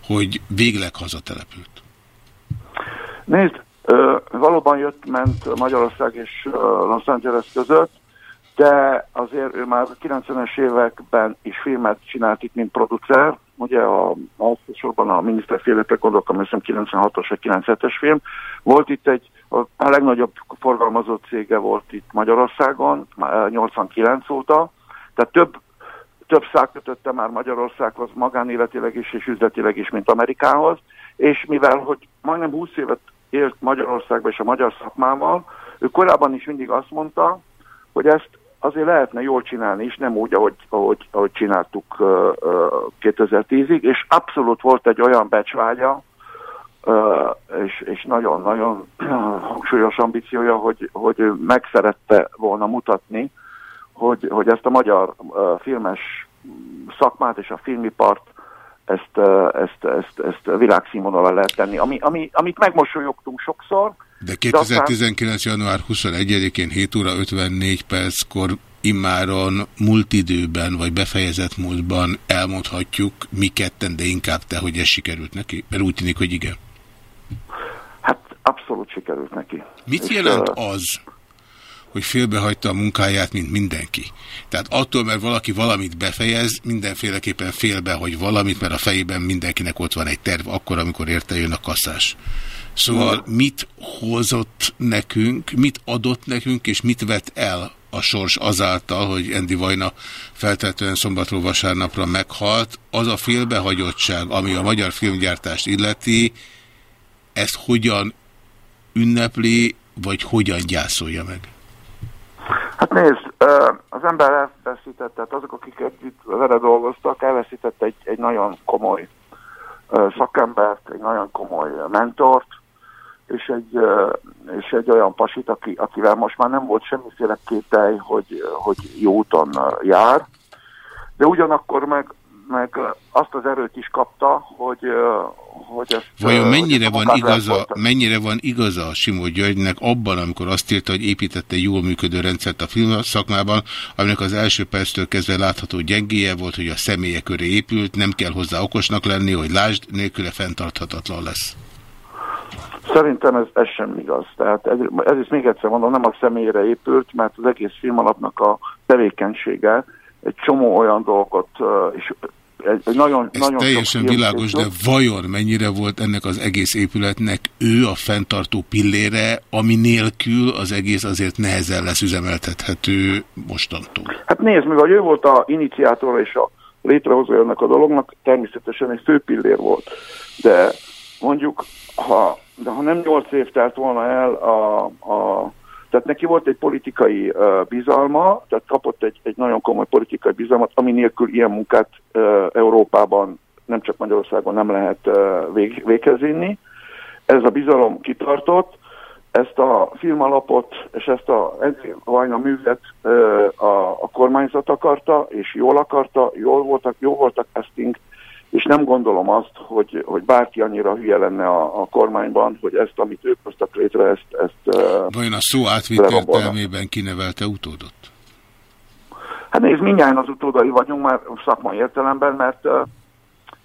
hogy végleg hazatelepült? Nézd, valóban jött-ment Magyarország és Los Angeles között, de azért ő már 90-es években is filmet csinált itt, mint producer, ugye a, elsősorban a miniszterféletre gondolok, ami 96-os vagy 97-es film. Volt itt egy, a, legnagyobb forgalmazott cége volt itt Magyarországon, 89 óta, tehát több, több szák kötötte már Magyarországhoz magánéletileg is és üzletileg is, mint Amerikához, és mivel, hogy majdnem 20 évet élt Magyarországban és a magyar szakmával, ő korábban is mindig azt mondta, hogy ezt azért lehetne jól csinálni is, nem úgy, ahogy, ahogy, ahogy csináltuk uh, uh, 2010-ig, és abszolút volt egy olyan becsvágya, és, és nagyon-nagyon hangsúlyos ambíciója, hogy, hogy ő megszerette volna mutatni, hogy, hogy ezt a magyar filmes szakmát és a filmipart ezt, ezt, ezt, ezt világszínvonalra lehet tenni, ami, ami, amit megmosolyogtunk sokszor. De 2019. aztán... január 21-én 7 óra 54 perckor immáron múlt időben, vagy befejezett múltban elmondhatjuk mi ketten, de inkább te, hogy ez sikerült neki? Mert úgy tűnik, hogy igen. Abszolút sikerült neki. Mit És jelent az, hogy félbehagyta a munkáját, mint mindenki. Tehát attól, mert valaki valamit befejez, mindenféleképpen félbe, hogy valamit, mert a fejében mindenkinek ott van egy terv, akkor, amikor érte jön a kaszás. Szóval mit hozott nekünk, mit adott nekünk, és mit vett el a sors azáltal, hogy Endi Vajna feltetően szombatról vasárnapra meghalt, az a félbehagyottság, ami a magyar filmgyártást illeti, ezt hogyan ünnepli, vagy hogyan gyászolja meg? Hát nézd, az ember elveszített, azok, akik itt vele dolgoztak, elveszített egy, egy nagyon komoly szakembert, egy nagyon komoly mentort, és egy, és egy olyan pasit, aki, akivel most már nem volt semmiféle kételj, hogy, hogy jó úton jár, de ugyanakkor meg, meg azt az erőt is kapta, hogy, hogy ezt... Vajon mennyire van, igaza, mennyire van igaza a Simó Györgynek abban, amikor azt írta, hogy építette jól működő rendszert a film szakmában, aminek az első perctől kezdve látható gyengéje volt, hogy a személye köré épült, nem kell hozzá okosnak lenni, hogy lásd, nélküle fenntarthatatlan lesz. Szerintem ez, ez sem igaz. Tehát ez, ez is még egyszer mondom, nem a személyre épült, mert az egész film alapnak a tevékenysége egy csomó olyan dolgot és egy, egy nagyon, Ez nagyon teljesen világos, de vajon mennyire volt ennek az egész épületnek ő a fenntartó pillére, ami nélkül az egész azért nehezen lesz üzemeltethető mostantól? Hát nézd, mivel ő volt a iniciátor és a létrehozó ennek a dolognak, természetesen egy fő pillér volt. De mondjuk, ha, de ha nem nyolc év telt volna el a, a tehát neki volt egy politikai uh, bizalma, tehát kapott egy, egy nagyon komoly politikai bizalmat, ami nélkül ilyen munkát uh, Európában, nem csak Magyarországon nem lehet uh, vég, véghez. Ez a bizalom kitartott, ezt a filmalapot és ezt a Vajna művet uh, a, a kormányzat akarta, és jól akarta, jól voltak, jó voltak casting, és nem gondolom azt, hogy, hogy bárki annyira hülye lenne a, a kormányban, hogy ezt, amit ők hoztak létre, ezt... ezt Vajon a szó átvitt értelmében kinevelte utódot? Hát nézd, mindjárt az utódai vagyunk már szakmai értelemben, mert,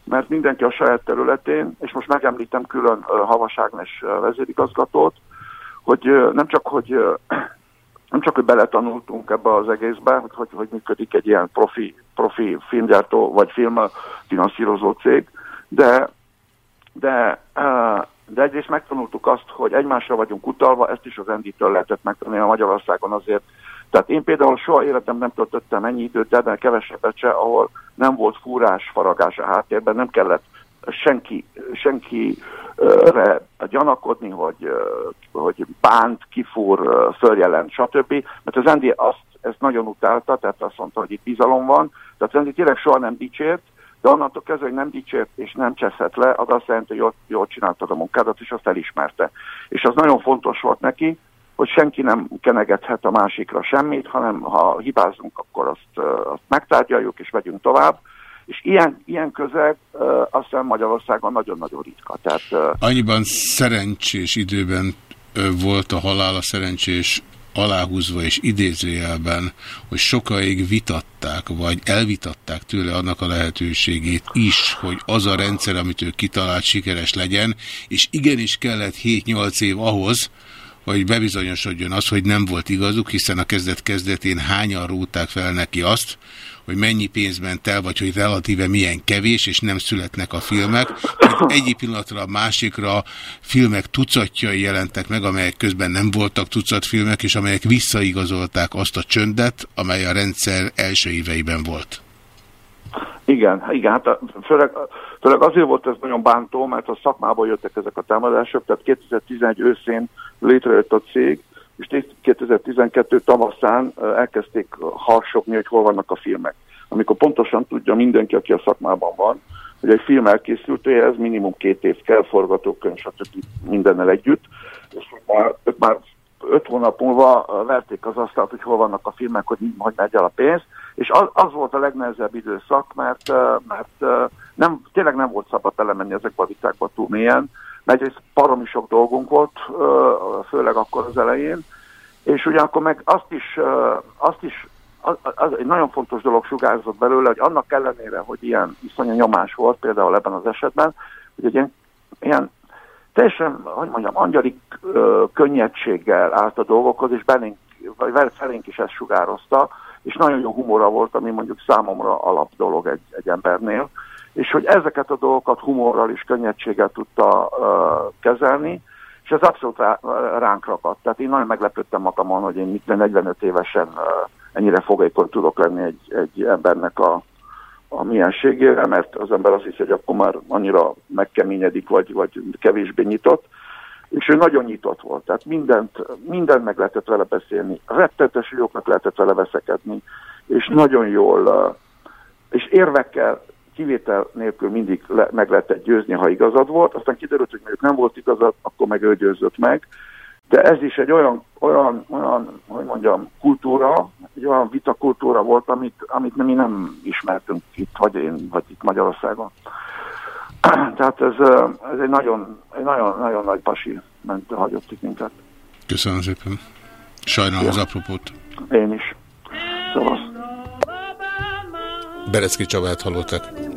mert mindenki a saját területén, és most megemlítem külön Havas Ágnes vezérigazgatót, hogy nem csak, hogy nem csak, hogy beletanultunk ebbe az egészbe, hogy hogy, hogy működik egy ilyen profi, profi filmgyártó vagy filmfinanszírozó cég, de, de, de egyrészt megtanultuk azt, hogy egymásra vagyunk utalva, ezt is az Enditől lehetett megtanulni a Magyarországon azért. Tehát én például soha életem nem töltöttem ennyi időt, ebben kevesebbet se, ahol nem volt fúrás, faragás a háttérben, nem kellett senki, senki gyanakodni, hogy, hogy bánt, kifúr, följelent, stb. Mert az Andy azt, ezt nagyon utálta, tehát azt mondta, hogy itt bizalom van. Tehát az Andy tényleg soha nem dicsért, de onnantól kezdve, hogy nem dicsért és nem cseszett le, az azt jelenti, hogy jól, jól csináltad a munkádat, és azt elismerte. És az nagyon fontos volt neki, hogy senki nem kenegethet a másikra semmit, hanem ha hibázunk, akkor azt, azt megtárgyaljuk és vegyünk tovább. És ilyen, ilyen közeg uh, azt hiszem Magyarországon nagyon-nagyon ritka. Tehát, uh, Annyiban szerencsés időben volt a halál a szerencsés aláhúzva és idézőjelben, hogy sokáig vitatták, vagy elvitatták tőle annak a lehetőségét is, hogy az a rendszer, amit ő kitalált, sikeres legyen, és igenis kellett 7-8 év ahhoz, hogy bebizonyosodjon az, hogy nem volt igazuk, hiszen a kezdet-kezdetén hányan rúgták fel neki azt, hogy mennyi pénz ment el, vagy hogy relatíve milyen kevés, és nem születnek a filmek. Egyik pillanatra a másikra filmek tucatjai jelentek meg, amelyek közben nem voltak tucat filmek, és amelyek visszaigazolták azt a csöndet, amely a rendszer első éveiben volt. Igen, igen, hát főleg, főleg azért volt ez nagyon bántó, mert a szakmából jöttek ezek a támadások, tehát 2011 őszén létrejött a cég, és 2012 tavaszán elkezdték harsogni, hogy hol vannak a filmek. Amikor pontosan tudja mindenki, aki a szakmában van, hogy egy film elkészültéhez minimum két év kell, forgatókönyv, stb. mindennel együtt, és már, már öt hónap múlva verték az asztalt, hogy hol vannak a filmek, hogy, hogy megy el a pénz, és az, az volt a legnehezebb időszak, mert, mert nem, tényleg nem volt szabad elemenni ezekbe a vitákba túl mélyen, mert egyrészt baromi sok dolgunk volt, főleg akkor az elején, és ugyanakkor meg azt is, azt is az, egy nagyon fontos dolog sugárzott belőle, hogy annak ellenére, hogy ilyen iszonyú nyomás volt például ebben az esetben, hogy egy ilyen, ilyen teljesen, hogy mondjam, angyali könnyedséggel állt a dolgokhoz, és belénk, vagy felénk is ezt sugározta, és nagyon jó humora volt, ami mondjuk számomra alap dolog egy, egy embernél, és hogy ezeket a dolgokat humorral és könnyedséggel tudta ö, kezelni, és ez abszolút rá, ránk rakadt. Tehát én nagyon meglepődtem magamon, hogy én 45 évesen ö, ennyire fogékony tudok lenni egy, egy embernek a, a mienségére, mert az ember azt hiszi, hogy akkor már annyira megkeményedik, vagy, vagy kevésbé nyitott, és ő nagyon nyitott volt, tehát mindent, mindent meg lehetett vele beszélni, rettetes jókat lehetett vele veszekedni, és nagyon jól, és érvekkel, kivétel nélkül mindig le, meg lehetett győzni, ha igazad volt, aztán kiderült, hogy mondjuk nem volt igazad, akkor meg ő győzött meg, de ez is egy olyan, olyan, olyan hogy mondjam, kultúra, egy olyan vitakultúra volt, amit, amit mi nem ismertünk itt, vagy én, vagy itt Magyarországon. Tehát ez, ez egy nagyon, egy nagyon, nagyon nagy pasi ment, hagyott itt minket. Köszönöm szépen. Sajnálom ja. az apropót. Én is. Szóval. Berecki Csabát hallottak.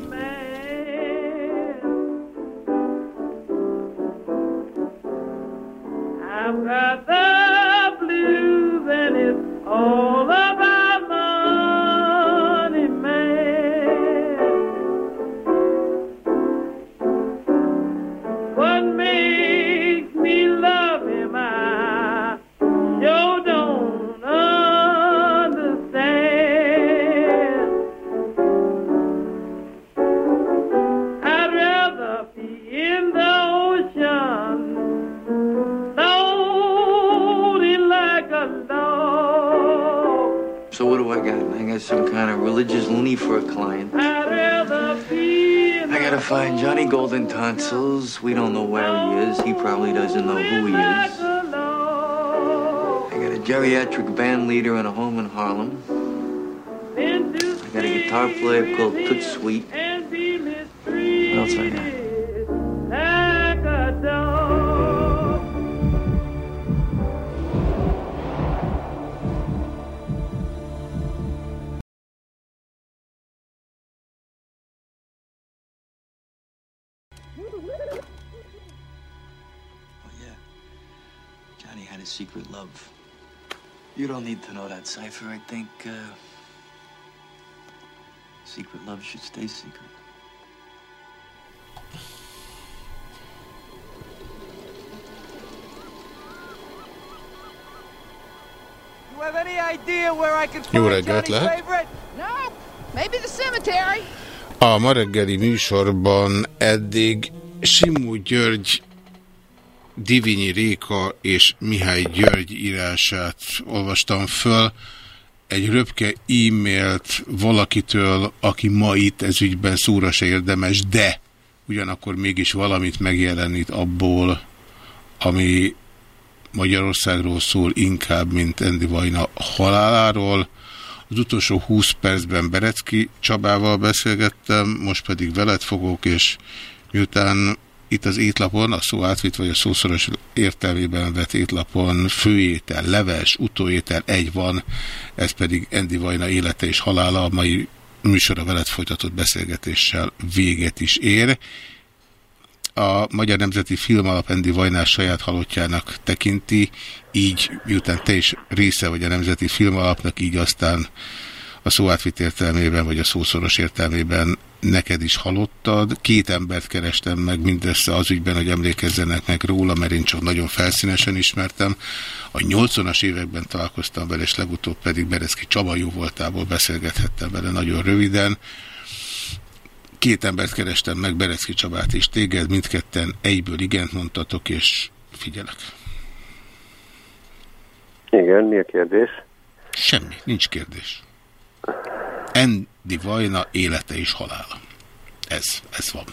Probably doesn't know who he is. I got a geriatric band leader in a home in Harlem. I got a guitar player called Toot Sweet. Know that, Cypher. I think, uh, secret love should stay secret. You have any idea where I can find reggelt lehet. No, maybe the cemetery. A ma reggeli műsorban eddig Simú György Divinyi Réka és Mihály György írását olvastam föl. Egy röpke e-mailt valakitől, aki ma itt ez ügyben szóra se érdemes, de ugyanakkor mégis valamit megjelenít abból, ami Magyarországról szól inkább, mint Endi Vajna haláláról. Az utolsó 20 percben Berecki Csabával beszélgettem, most pedig veled fogok, és miután itt az étlapon, a szó átvitt vagy a szószoros értelmében vett étlapon főétel, leves, utóétel egy van, ez pedig Endi Vajna élete és halála a mai műsora veled folytatott beszélgetéssel véget is ér. A Magyar Nemzeti Filmalap Endi Vajnás saját halottjának tekinti, így miután te is része vagy a Nemzeti Filmalapnak, így aztán a szó átvitt értelmében, vagy a szószoros értelmében neked is halottad. Két embert kerestem meg mindössze az ügyben, hogy emlékezzenek meg róla, mert én csak nagyon felszínesen ismertem. A 80-as években találkoztam vele, és legutóbb pedig Bereszki Csaba jó voltából beszélgethettem vele nagyon röviden. Két embert kerestem meg, Bereszki Csabát és téged, mindketten egyből igent mondtatok, és figyelek. Igen, mi a kérdés? Semmi, nincs kérdés. Endi Vajna élete és halála. Ez, ez van.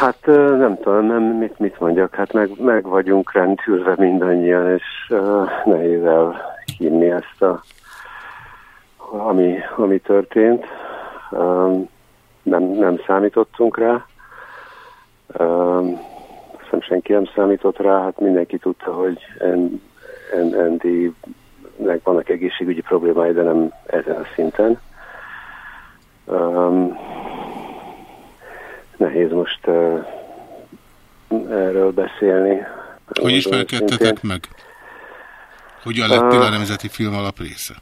Hát nem tudom, nem, mit, mit mondjak, hát meg, meg vagyunk rendülve mindannyian, és uh, nehéz elhinni ezt a, ami, ami történt. Um, nem, nem számítottunk rá. Um, hiszem senki nem számított rá, hát mindenki tudta, hogy Andy-nek vannak egészségügyi problémái, de nem ezen a szinten. Um, nehéz most uh, erről beszélni. Hogy ismerkedtetek meg? Hogyan lettél a Nemzeti Film Alap része?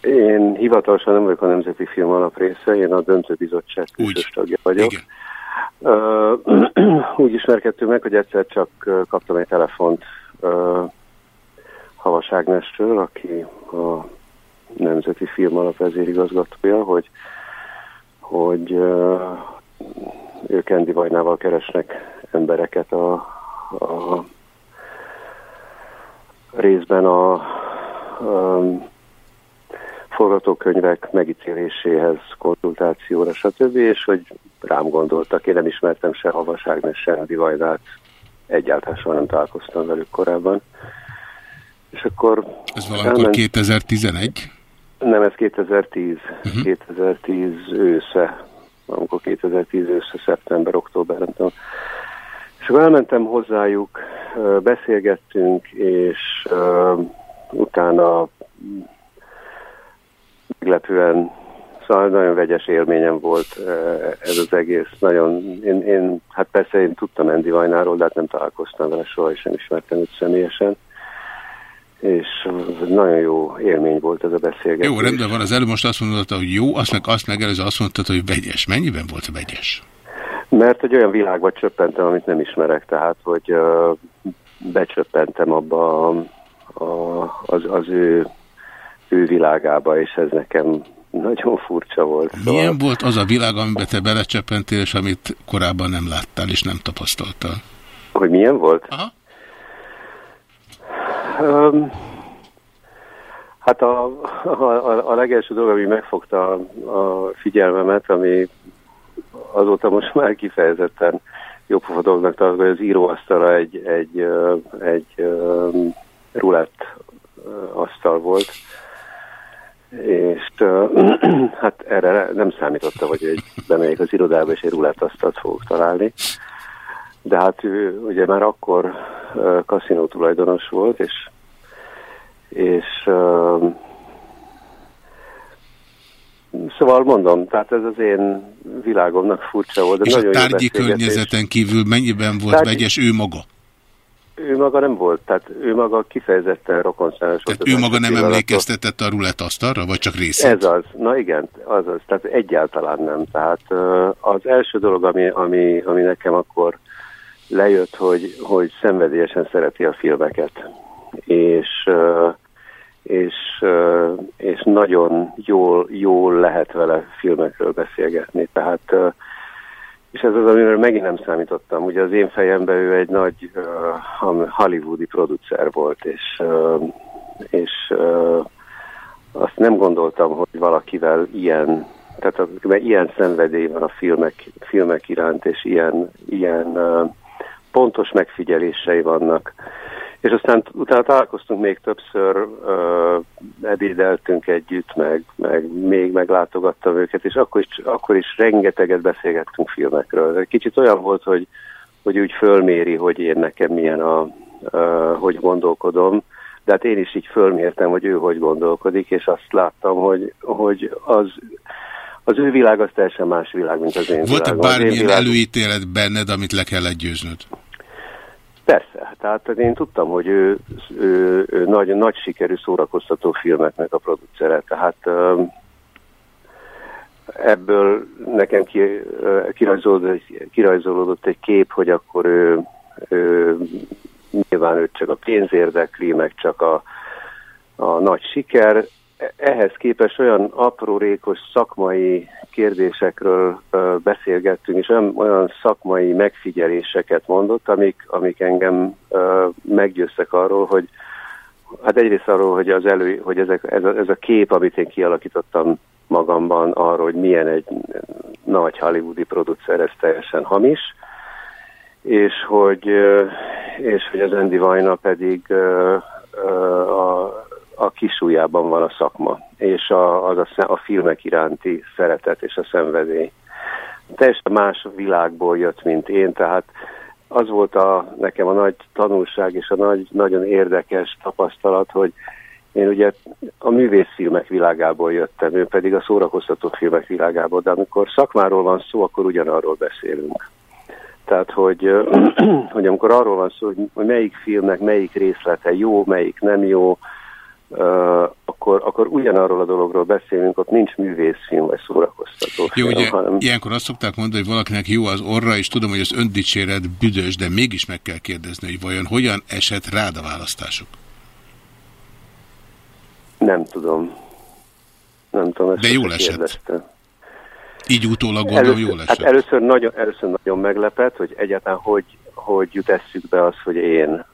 Én hivatalosan nem vagyok a Nemzeti Film Alap része, én a döntőbizottság Úgy. tagja vagyok. Igen. Uh, úgy ismerkedtünk meg, hogy egyszer csak kaptam egy telefont uh, Havas Ágnestől, aki a Nemzeti Film Alap vezérigazgatója, hogy hogy ők Endi Vajnával keresnek embereket a, a részben a, a forgatókönyvek megítéléséhez, konzultációra, stb. És hogy rám gondoltak. Én nem ismertem se Havas Ágnes, se Endi Vajnát. Egyáltalán soha nem találkoztam velük korábban. És akkor... Ez valamikor elment... 2011? Nem, ez 2010. Uh-huh. 2010 ősze. Amikor 2010 ősze, szeptember, október, nem tudom. És akkor elmentem hozzájuk, beszélgettünk, és uh, utána meglepően Szóval nagyon vegyes élményem volt ez az egész. Nagyon, én, én hát persze én tudtam Endi Vajnáról, de hát nem találkoztam vele soha, és nem ismertem őt személyesen és nagyon jó élmény volt ez a beszélgetés. Jó, rendben van, az előbb most azt mondta, hogy jó, azt meg azt megelőző azt mondta, hogy vegyes. Mennyiben volt vegyes? Mert egy olyan világba csöppentem, amit nem ismerek, tehát, hogy uh, becsöppentem abba a, a, az, az ő, ő világába, és ez nekem nagyon furcsa volt. Szóval... Milyen volt az a világ, amiben te belecsöppentél, és amit korábban nem láttál, és nem tapasztaltál? Hogy milyen volt? Aha. Hát a, a, a legelső dolog, ami megfogta a, figyelmemet, ami azóta most már kifejezetten jobb dolognak tartom, hogy az íróasztala egy, egy, egy, egy rulett asztal volt, és hát erre nem számította, hogy egy, bemegyek az irodába, és egy rulett asztalt fogok találni. De hát ő ugye már akkor kaszinó tulajdonos volt, és, és Szóval mondom, tehát ez az én világomnak furcsa volt. De és nagyon a tárgyi környezeten kívül mennyiben volt tárgyi... vegyes ő maga? Ő maga nem volt, tehát ő maga kifejezetten rokonszáros volt. Tehát ő maga nem emlékeztetett a rulett asztalra, vagy csak részét? Ez az, na igen, az az, tehát egyáltalán nem. Tehát az első dolog, ami, ami, ami nekem akkor lejött, hogy, hogy szenvedélyesen szereti a filmeket. És, és, és nagyon jól, jól lehet vele filmekről beszélgetni. Tehát, és ez az, amiről megint nem számítottam. Ugye az én fejemben ő egy nagy hollywoodi producer volt, és, és azt nem gondoltam, hogy valakivel ilyen tehát mert ilyen szenvedély van a filmek, filmek iránt, és ilyen, ilyen uh, pontos megfigyelései vannak. És aztán utána találkoztunk még többször, uh, ebédeltünk együtt, meg, meg még meglátogattam őket, és akkor is, akkor is rengeteget beszélgettünk filmekről. Kicsit olyan volt, hogy, hogy úgy fölméri, hogy én nekem milyen a, uh, hogy gondolkodom, de hát én is így fölmértem, hogy ő hogy gondolkodik, és azt láttam, hogy, hogy az az ő világ az teljesen más világ, mint az én Volt világom. Volt-e bármilyen világ... előítélet benned, amit le kellett győznöd? Persze, tehát én tudtam, hogy ő, ő, ő nagy, nagy sikerű szórakoztató filmeknek a producere, tehát ebből nekem ki, kirajzolódott, kirajzolódott egy kép, hogy akkor ő, ő nyilván őt csak a pénz érdekli, meg csak a, a nagy siker, ehhez képest olyan aprórékos szakmai kérdésekről beszélgettünk, és olyan, olyan szakmai megfigyeléseket mondott, amik, amik engem meggyőztek arról, hogy hát egyrészt arról, hogy, az elő, hogy ezek, ez, a, ez a kép, amit én kialakítottam magamban arról, hogy milyen egy nagy hollywoodi producer, ez teljesen hamis, és hogy, és hogy az Andy Vajna pedig kisújában van a szakma, és a, az a, a filmek iránti szeretet és a szenvedély. Teljesen más világból jött, mint én, tehát az volt a, nekem a nagy tanulság és a nagy, nagyon érdekes tapasztalat, hogy én ugye a művészfilmek világából jöttem, ő pedig a szórakoztató filmek világából, de amikor szakmáról van szó, akkor ugyanarról beszélünk. Tehát, hogy, hogy amikor arról van szó, hogy melyik filmnek melyik részlete jó, melyik nem jó, akkor, akkor ugyanarról a dologról beszélünk, ott nincs művészfilm vagy szórakoztató Jó, ugye hanem... ilyenkor azt szokták mondani, hogy valakinek jó az orra, és tudom, hogy az öndicséret büdös, de mégis meg kell kérdezni, hogy vajon hogyan esett rád a választások? Nem tudom. Nem tudom, ezt De jól esett. Kérdeztem. Így utólag gondolom először, jól esett. Hát először nagyon, először nagyon meglepett, hogy egyáltalán hogy, hogy jut eszükbe az, hogy én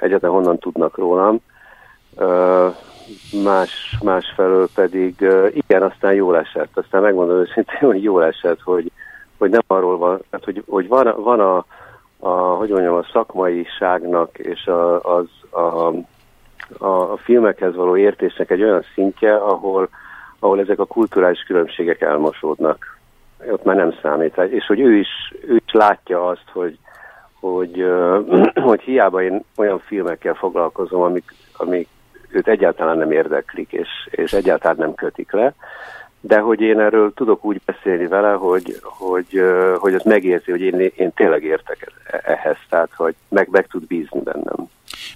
egyáltalán honnan tudnak rólam. Más, másfelől pedig igen, aztán jól esett. Aztán megmondom őszintén, hogy jól esett, hogy, hogy nem arról van, hát, hogy, hogy van, van a, a, hogy mondjam, a szakmaiságnak és a, az, a, a, filmekhez való értésnek egy olyan szintje, ahol, ahol ezek a kulturális különbségek elmosódnak. Ott már nem számít. És hogy ő is, ő is látja azt, hogy, hogy, hogy hiába én olyan filmekkel foglalkozom, amik, amik őt egyáltalán nem érdeklik, és, és egyáltalán nem kötik le, de hogy én erről tudok úgy beszélni vele, hogy, hogy, hogy az megérzi, hogy én, én tényleg értek ehhez, tehát hogy meg, meg tud bízni bennem.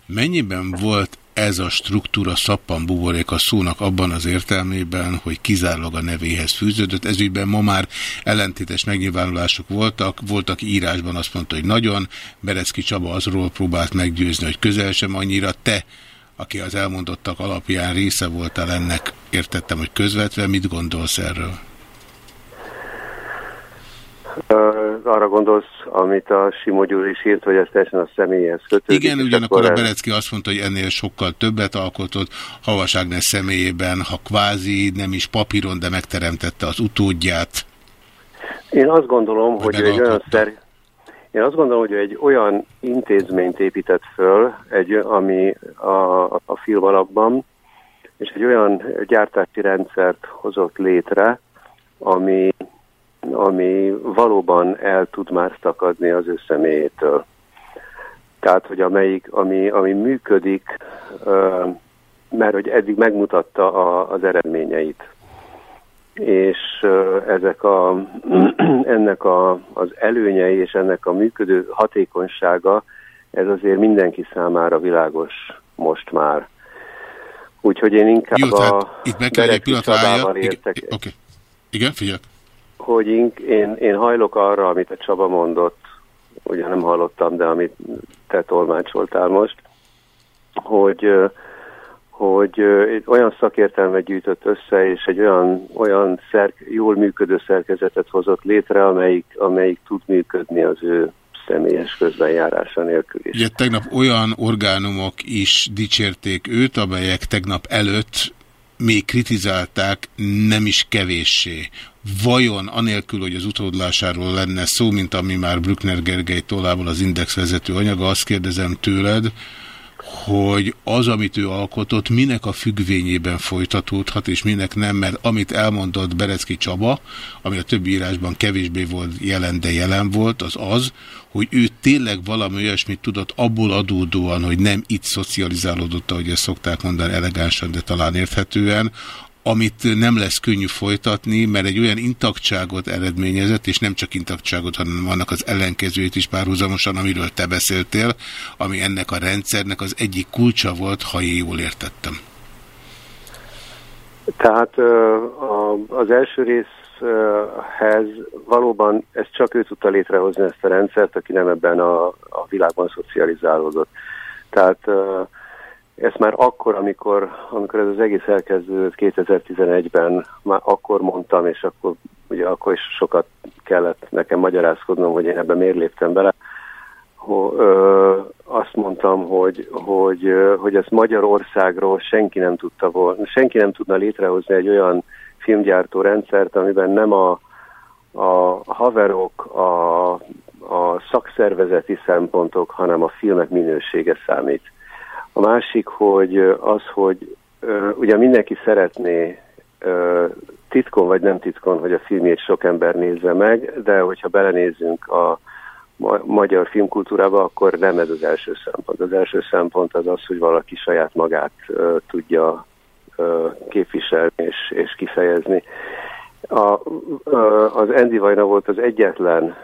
Mennyiben volt ez a struktúra szappan buborék a szónak abban az értelmében, hogy kizárólag a nevéhez fűződött. Ezügyben ma már ellentétes megnyilvánulások voltak. Voltak írásban azt mondta, hogy nagyon. Berecki Csaba azról próbált meggyőzni, hogy közel sem annyira. Te, aki az elmondottak alapján része voltál ennek, értettem, hogy közvetve. Mit gondolsz erről? arra gondolsz, amit a Simo Gyuri is írt, hogy ez teljesen a személyhez kötődik. Igen, ugyanakkor a Berecki azt mondta, hogy ennél sokkal többet alkotott Havas Ágnes személyében, ha kvázi nem is papíron, de megteremtette az utódját. Én azt gondolom, hogy egy olyan szer... Én azt gondolom, hogy egy olyan intézményt épített föl, egy, ami a, a film alapban, és egy olyan gyártási rendszert hozott létre, ami ami valóban el tud már szakadni az ő személyétől. Tehát, hogy amelyik, ami, ami működik, mert hogy eddig megmutatta a, az eredményeit. És ezek a, ennek a, az előnyei és ennek a működő hatékonysága, ez azért mindenki számára világos most már. Úgyhogy én inkább Jó, a itt meg kell egy pillanatra értek. Igen, okay. Igen, figyelj hogy én, én hajlok arra, amit a Csaba mondott, ugye nem hallottam, de amit te tolmácsoltál most, hogy, hogy olyan szakértelmet gyűjtött össze, és egy olyan, olyan szerk, jól működő szerkezetet hozott létre, amelyik, amelyik tud működni az ő személyes közbenjárása nélkül is. Ugye tegnap olyan orgánumok is dicsérték őt, amelyek tegnap előtt még kritizálták nem is kevéssé. Vajon anélkül, hogy az utódlásáról lenne szó, mint ami már Brückner Gergely tollából az Index vezető anyaga, azt kérdezem tőled, hogy az, amit ő alkotott, minek a függvényében folytatódhat, és minek nem, mert amit elmondott Berecki Csaba, ami a többi írásban kevésbé volt jelen, de jelen volt, az az, hogy ő tényleg valami olyasmit tudott abból adódóan, hogy nem itt szocializálódott, ahogy ezt szokták mondani elegánsan, de talán érthetően, amit nem lesz könnyű folytatni, mert egy olyan intaktságot eredményezett, és nem csak intaktságot, hanem vannak az ellenkezőjét is párhuzamosan, amiről te beszéltél, ami ennek a rendszernek az egyik kulcsa volt, ha én jól értettem. Tehát az első részhez valóban ezt csak ő tudta létrehozni ezt a rendszert, aki nem ebben a, a világban szocializálódott. Tehát ezt már akkor, amikor, amikor ez az egész elkezdődött 2011-ben, már akkor mondtam, és akkor ugye akkor is sokat kellett nekem magyarázkodnom, hogy én ebben miért léptem bele. Ho, azt mondtam, hogy, hogy, hogy ezt Magyarországról senki nem tudta volna, senki nem tudna létrehozni egy olyan filmgyártó rendszert, amiben nem a, a haverok, a, a szakszervezeti szempontok, hanem a filmek minősége számít. A másik, hogy az, hogy ugye mindenki szeretné titkon vagy nem titkon, hogy a filmjét sok ember nézze meg, de hogyha belenézünk a magyar filmkultúrába, akkor nem ez az első szempont. Az első szempont az az, hogy valaki saját magát uh, tudja uh, képviselni és, és kifejezni. A, uh, az Andy Vajna volt az egyetlen,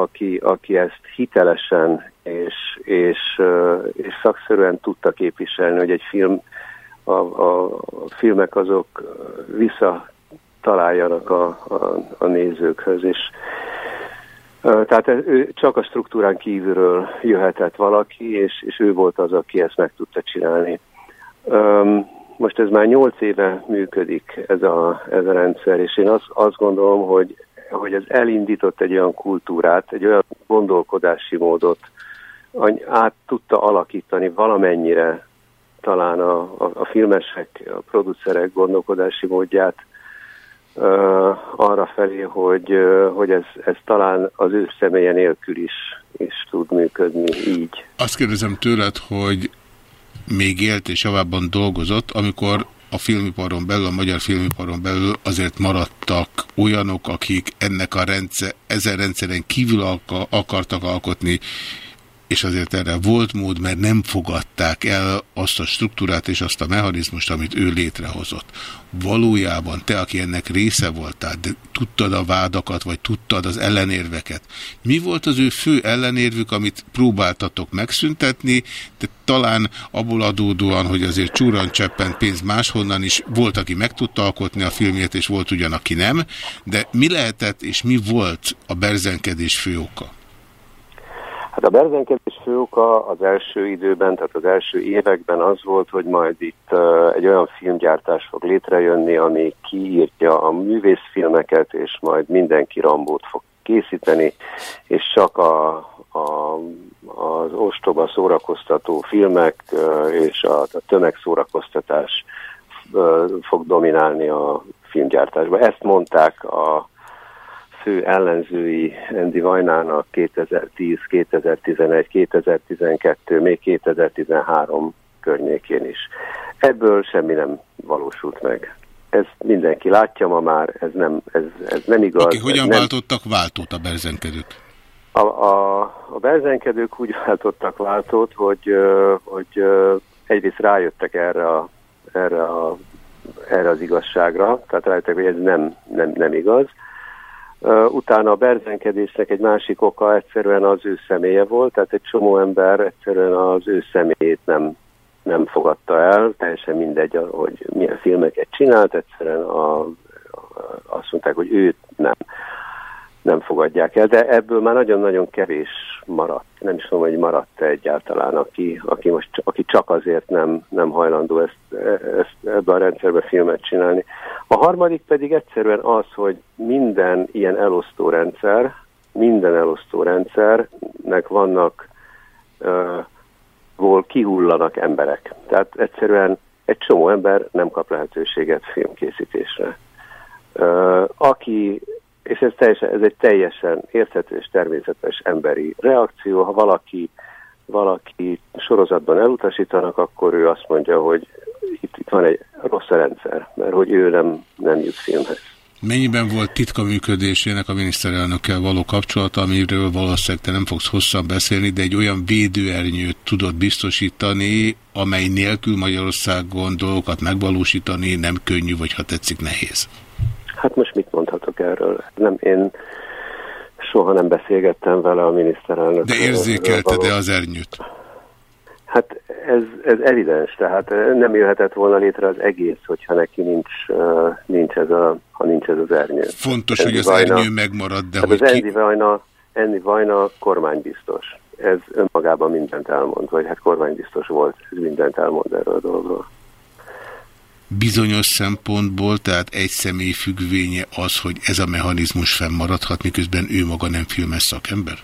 aki, aki ezt hitelesen és, és, és szakszerűen tudta képviselni, hogy egy film, a, a, filmek azok visszataláljanak a, a, a nézőkhöz, és tehát ő csak a struktúrán kívülről jöhetett valaki, és, és ő volt az, aki ezt meg tudta csinálni. Most ez már nyolc éve működik ez a, ez a rendszer, és én azt, azt gondolom, hogy, hogy ez elindított egy olyan kultúrát, egy olyan gondolkodási módot, át tudta alakítani valamennyire talán a, a, a filmesek, a producerek gondolkodási módját, arra felé, hogy, hogy ez, ez talán az ő személye nélkül is, is tud működni így. Azt kérdezem tőled, hogy még élt és javában dolgozott, amikor a filmiparon belül, a magyar filmiparon belül azért maradtak olyanok, akik ennek a rendszer, ezen rendszeren kívül akartak alkotni és azért erre volt mód, mert nem fogadták el azt a struktúrát és azt a mechanizmust, amit ő létrehozott. Valójában te, aki ennek része voltál, de tudtad a vádakat, vagy tudtad az ellenérveket. Mi volt az ő fő ellenérvük, amit próbáltatok megszüntetni, de talán abból adódóan, hogy azért csúran cseppen pénz máshonnan is volt, aki meg tudta alkotni a filmjét, és volt ugyan, aki nem, de mi lehetett és mi volt a berzenkedés fő oka? Hát a berzenkedés fő oka az első időben, tehát az első években az volt, hogy majd itt uh, egy olyan filmgyártás fog létrejönni, ami kiírtja a művészfilmeket, és majd mindenki Rambót fog készíteni, és csak a, a, az ostoba szórakoztató filmek uh, és a, a tömegszórakoztatás uh, fog dominálni a filmgyártásban. Ezt mondták a fő ellenzői Andy Vajnának 2010, 2011, 2012, még 2013 környékén is. Ebből semmi nem valósult meg. Ez mindenki látja ma már, ez nem, ez, ez nem igaz. Okay, hogyan nem... váltottak váltót a berzenkedők? A, a, a berzenkedők úgy váltottak váltót, hogy, hogy egyrészt rájöttek erre, a, erre, a, erre az igazságra, tehát rájöttek, hogy ez nem, nem, nem igaz, Utána a berzenkedésnek egy másik oka egyszerűen az ő személye volt, tehát egy csomó ember egyszerűen az ő személyét nem, nem fogadta el, teljesen mindegy, hogy milyen filmeket csinált, egyszerűen a, azt mondták, hogy őt nem nem fogadják el, de ebből már nagyon-nagyon kevés maradt. Nem is tudom, hogy maradt -e egyáltalán, aki, aki, most, aki csak azért nem, nem hajlandó ezt, ezt ebbe a rendszerbe filmet csinálni. A harmadik pedig egyszerűen az, hogy minden ilyen elosztó rendszer, minden elosztó rendszernek vannak uh, vol kihullanak emberek. Tehát egyszerűen egy csomó ember nem kap lehetőséget filmkészítésre. Aki és ez, teljesen, ez egy teljesen érthető és természetes emberi reakció. Ha valaki, valaki sorozatban elutasítanak, akkor ő azt mondja, hogy itt, itt van egy rossz rendszer, mert hogy ő nem, nem jut filmhez. Mennyiben volt titka működésének a miniszterelnökkel való kapcsolata, amiről valószínűleg te nem fogsz hosszan beszélni, de egy olyan védőernyőt tudod biztosítani, amely nélkül Magyarországon dolgokat megvalósítani nem könnyű, vagy ha tetszik nehéz? Hát most mit mondhatok erről? Nem, én soha nem beszélgettem vele a miniszterelnök. De érzékelte-e az ernyőt? Hát ez, ez evidens, tehát nem jöhetett volna létre az egész, hogyha neki nincs, nincs, ez, a, ha nincs ez az ernyő. Fontos, Endi hogy az Vajna, ernyő megmarad, de hát hogy az ki... Endi Vajna, Endi Vajna kormánybiztos. Ez önmagában mindent elmond, vagy hát kormánybiztos volt, ez mindent elmond erről a dologról bizonyos szempontból, tehát egy személy függvénye az, hogy ez a mechanizmus fennmaradhat, miközben ő maga nem filmes szakember?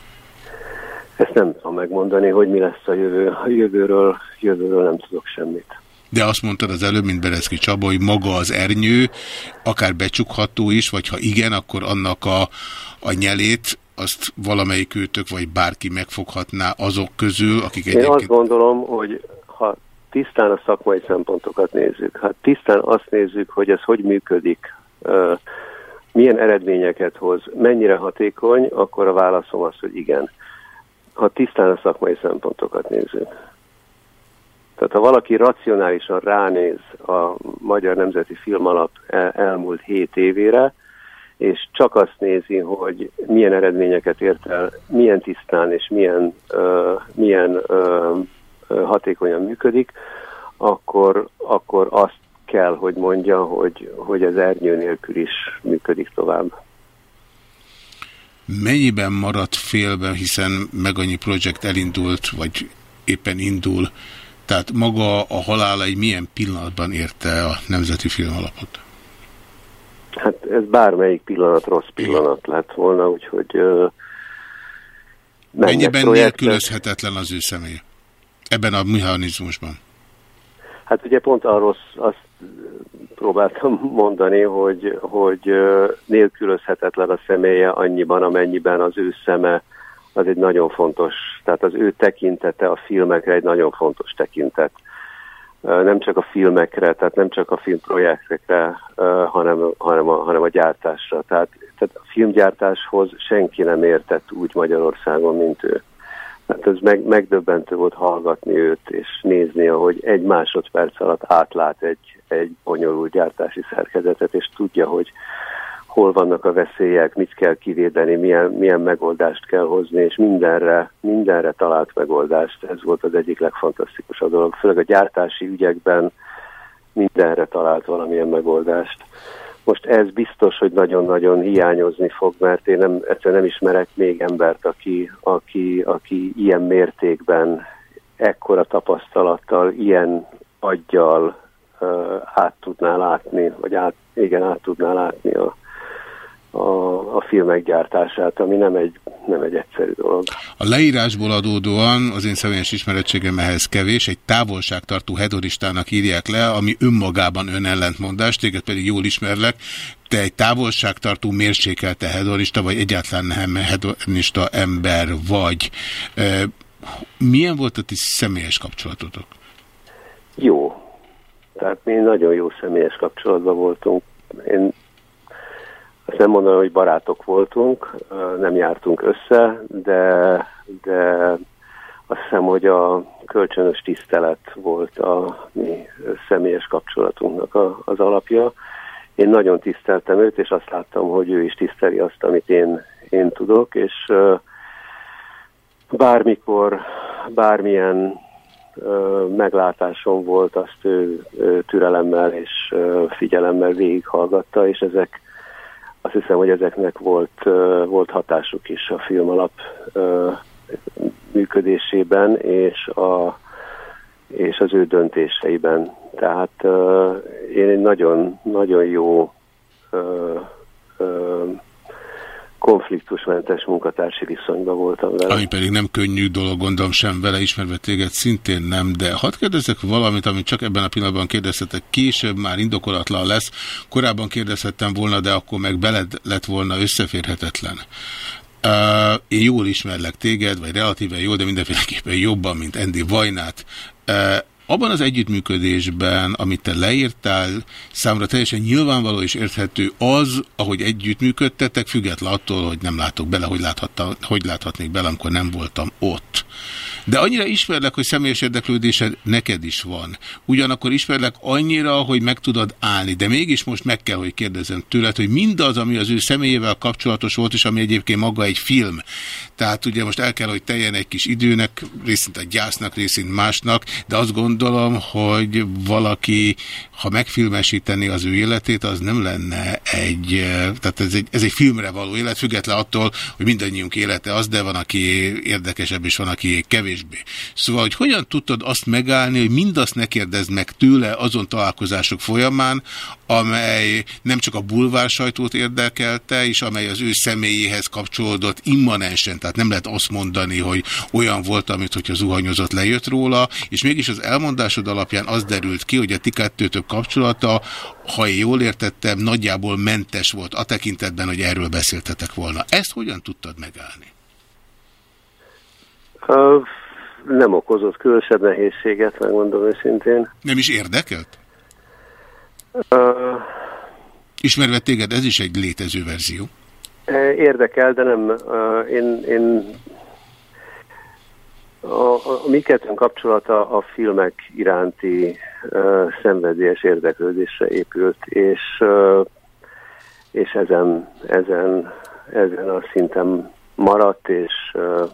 Ezt nem tudom megmondani, hogy mi lesz a jövő. A jövőről, jövőről nem tudok semmit. De azt mondtad az előbb, mint Bereszki Csaba, hogy maga az ernyő, akár becsukható is, vagy ha igen, akkor annak a, a nyelét azt valamelyik őtök, vagy bárki megfoghatná azok közül, akik egyébként... Én azt gondolom, hogy tisztán a szakmai szempontokat nézzük, ha tisztán azt nézzük, hogy ez hogy működik, milyen eredményeket hoz, mennyire hatékony, akkor a válaszom az, hogy igen. Ha tisztán a szakmai szempontokat nézzük. Tehát ha valaki racionálisan ránéz a Magyar Nemzeti Filmalap el, elmúlt hét évére, és csak azt nézi, hogy milyen eredményeket ért el, milyen tisztán és milyen, uh, milyen uh, hatékonyan működik, akkor, akkor azt kell, hogy mondja, hogy, hogy ez ernyő nélkül is működik tovább. Mennyiben maradt félben, hiszen meg annyi projekt elindult, vagy éppen indul, tehát maga a halála egy milyen pillanatban érte a Nemzeti Filmalapot? Hát ez bármelyik pillanat rossz pillanat lett volna, úgyhogy... Uh, Mennyiben nélkülözhetetlen az ő személy? Ebben a mechanizmusban? Hát ugye pont arról azt próbáltam mondani, hogy, hogy nélkülözhetetlen a személye annyiban, amennyiben az ő szeme az egy nagyon fontos, tehát az ő tekintete a filmekre egy nagyon fontos tekintet. Nem csak a filmekre, tehát nem csak a filmprojektekre, hanem, hanem, a, hanem a gyártásra. Tehát, tehát a filmgyártáshoz senki nem értett úgy Magyarországon, mint ő. Hát ez meg, megdöbbentő volt hallgatni őt, és nézni, ahogy egy másodperc alatt átlát egy, egy bonyolult gyártási szerkezetet, és tudja, hogy hol vannak a veszélyek, mit kell kivédeni, milyen, milyen megoldást kell hozni, és mindenre, mindenre talált megoldást. Ez volt az egyik legfantasztikusabb dolog. Főleg a gyártási ügyekben mindenre talált valamilyen megoldást. Most ez biztos, hogy nagyon-nagyon hiányozni fog, mert én nem, egyszerűen nem ismerek még embert, aki, aki, aki ilyen mértékben, ekkora tapasztalattal, ilyen aggyal uh, át tudná látni, vagy át, igen, át tudná látni a, a, a filmek gyártását, ami nem egy, nem egy egyszerű dolog. A leírásból adódóan az én személyes ismerettségem ehhez kevés, egy távolságtartó hedoristának írják le, ami önmagában önellentmondás, téged pedig jól ismerlek, te egy távolságtartó mérsékelte hedonista, vagy egyáltalán nem hedonista ember vagy. Milyen volt a ti személyes kapcsolatotok? Jó. Tehát mi nagyon jó személyes kapcsolatban voltunk. Én azt nem mondanám, hogy barátok voltunk, nem jártunk össze, de, de azt hiszem, hogy a kölcsönös tisztelet volt a mi személyes kapcsolatunknak a, az alapja. Én nagyon tiszteltem őt, és azt láttam, hogy ő is tiszteli azt, amit én, én tudok, és bármikor, bármilyen meglátásom volt, azt ő türelemmel és figyelemmel végighallgatta, és ezek azt hiszem, hogy ezeknek volt, volt hatásuk is a film alap működésében és, a, és az ő döntéseiben. Tehát én egy nagyon, nagyon jó konfliktusmentes munkatársi viszonyban voltam vele. Ami pedig nem könnyű dolog, gondolom sem vele, ismerve téged szintén nem, de hadd kérdezzek valamit, amit csak ebben a pillanatban kérdezhetek, később már indokolatlan lesz, korábban kérdezhettem volna, de akkor meg beled lett volna összeférhetetlen. Uh, én jól ismerlek téged, vagy relatíve jól, de mindenféleképpen jobban, mint Andy Vajnát. Uh, abban az együttműködésben, amit te leírtál, számra teljesen nyilvánvaló és érthető az, ahogy együttműködtetek, független attól, hogy nem látok bele, hogy, láthatta, hogy láthatnék bele, amikor nem voltam ott. De annyira ismerlek, hogy személyes érdeklődésed neked is van. Ugyanakkor ismerlek annyira, hogy meg tudod állni. De mégis most meg kell, hogy kérdezem tőled, hogy mindaz, ami az ő személyével kapcsolatos volt, és ami egyébként maga egy film. Tehát ugye most el kell, hogy teljen egy kis időnek, részint a gyásznak, részint másnak, de azt gondolom, hogy valaki, ha megfilmesíteni az ő életét, az nem lenne egy, tehát ez egy, ez egy filmre való élet, független attól, hogy mindannyiunk élete az, de van, aki érdekesebb, és van, aki kevés kevésbé. Szóval, hogy hogyan tudtad azt megállni, hogy mindazt ne kérdezd meg tőle azon találkozások folyamán, amely nem csak a bulvár sajtót érdekelte, és amely az ő személyéhez kapcsolódott immanensen, tehát nem lehet azt mondani, hogy olyan volt, amit hogyha zuhanyozott lejött róla, és mégis az elmondásod alapján az derült ki, hogy a ti kettőtök kapcsolata, ha én jól értettem, nagyjából mentes volt a tekintetben, hogy erről beszéltetek volna. Ezt hogyan tudtad megállni? Uh, nem okozott különösebb nehézséget, megmondom őszintén. Nem is érdekelt? Uh, Ismerve téged, ez is egy létező verzió. Érdekel, de nem. Uh, én, én a, a, a mi kettőnk kapcsolata a filmek iránti uh, szenvedélyes érdeklődésre épült, és, uh, és ezen, ezen, ezen a szinten maradt, és, uh,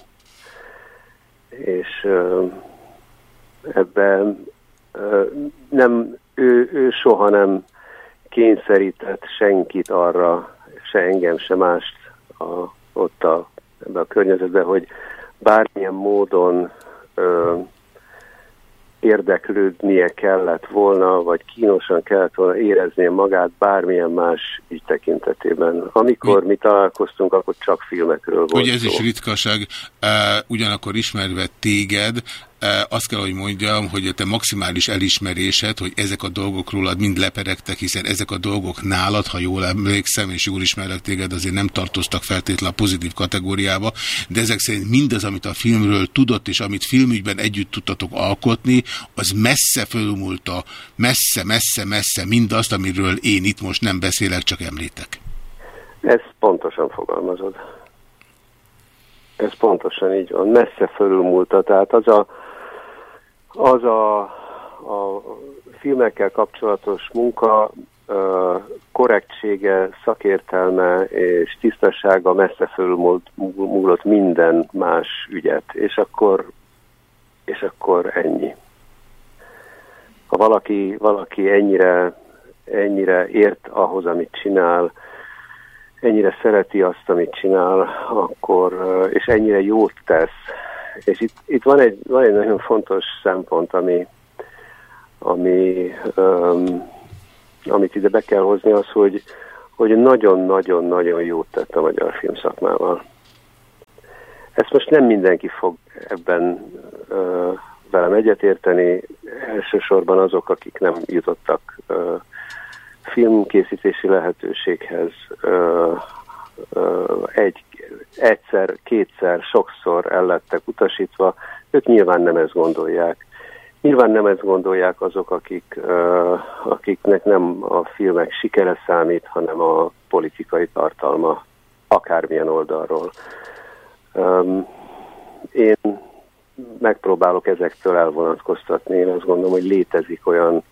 és uh, ebben uh, nem, ő, ő soha nem kényszerített senkit arra, se engem, se mást a, ott a, ebben a környezetben, hogy bármilyen módon ö, érdeklődnie kellett volna, vagy kínosan kellett volna éreznie magát bármilyen más ügy tekintetében. Amikor mi, mi találkoztunk, akkor csak filmekről volt Ugye ez is ritkaság, uh, ugyanakkor ismerve téged, azt kell, hogy mondjam, hogy a te maximális elismerésed, hogy ezek a dolgok rólad mind leperegtek, hiszen ezek a dolgok nálad, ha jól emlékszem, és jól ismerlek téged, azért nem tartoztak feltétlenül a pozitív kategóriába, de ezek szerint mindaz, amit a filmről tudott, és amit filmügyben együtt tudtatok alkotni, az messze fölmúlta, messze, messze, messze mindazt, amiről én itt most nem beszélek, csak említek. Ez pontosan fogalmazod. Ez pontosan így van. Messze fölülmúlta. Tehát az a, az a, a filmekkel kapcsolatos munka korrektsége, szakértelme és tisztasága messze fölmúlott minden más ügyet, és akkor, és akkor ennyi. Ha valaki, valaki ennyire, ennyire ért ahhoz, amit csinál, ennyire szereti azt, amit csinál, akkor, és ennyire jót tesz, és itt, itt van, egy, van egy nagyon fontos szempont, ami, ami um, amit ide be kell hozni, az, hogy hogy nagyon-nagyon-nagyon jót tett a magyar filmszakmával. Ezt most nem mindenki fog ebben uh, velem egyetérteni, elsősorban azok, akik nem jutottak uh, filmkészítési lehetőséghez uh, egy egyszer, kétszer, sokszor ellettek utasítva, ők nyilván nem ezt gondolják. Nyilván nem ezt gondolják azok, akik, akiknek nem a filmek sikere számít, hanem a politikai tartalma akármilyen oldalról. Én megpróbálok ezektől elvonatkoztatni. Én azt gondolom, hogy létezik olyan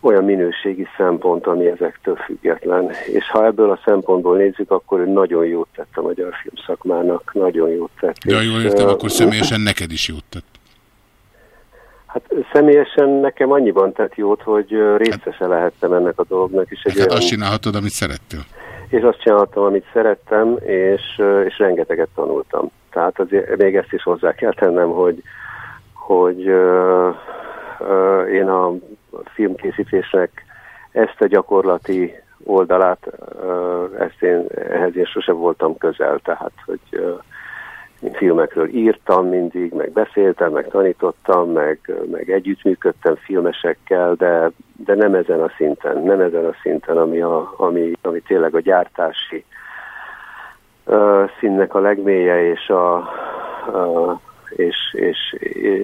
olyan minőségi szempont, ami ezektől független. És ha ebből a szempontból nézzük, akkor ő nagyon jót tett a magyar filmszakmának, nagyon jót tett. De jól értem, akkor személyesen neked is jót tett. Hát személyesen nekem annyiban tett jót, hogy részese lehettem ennek a dolognak. És egy hát olyan... azt csinálhatod, amit szerettél. És azt csináltam, amit szerettem, és, és rengeteget tanultam. Tehát azért még ezt is hozzá kell tennem, hogy, hogy uh, uh, én a filmkészítésnek ezt a gyakorlati oldalát, ezt én, ehhez én sose voltam közel, tehát hogy én filmekről írtam mindig, meg beszéltem, meg tanítottam, meg, meg együttműködtem filmesekkel, de, de nem ezen a szinten, nem ezen a szinten, ami, a, ami, ami tényleg a gyártási uh, színnek a legmélye, és a, a és, és,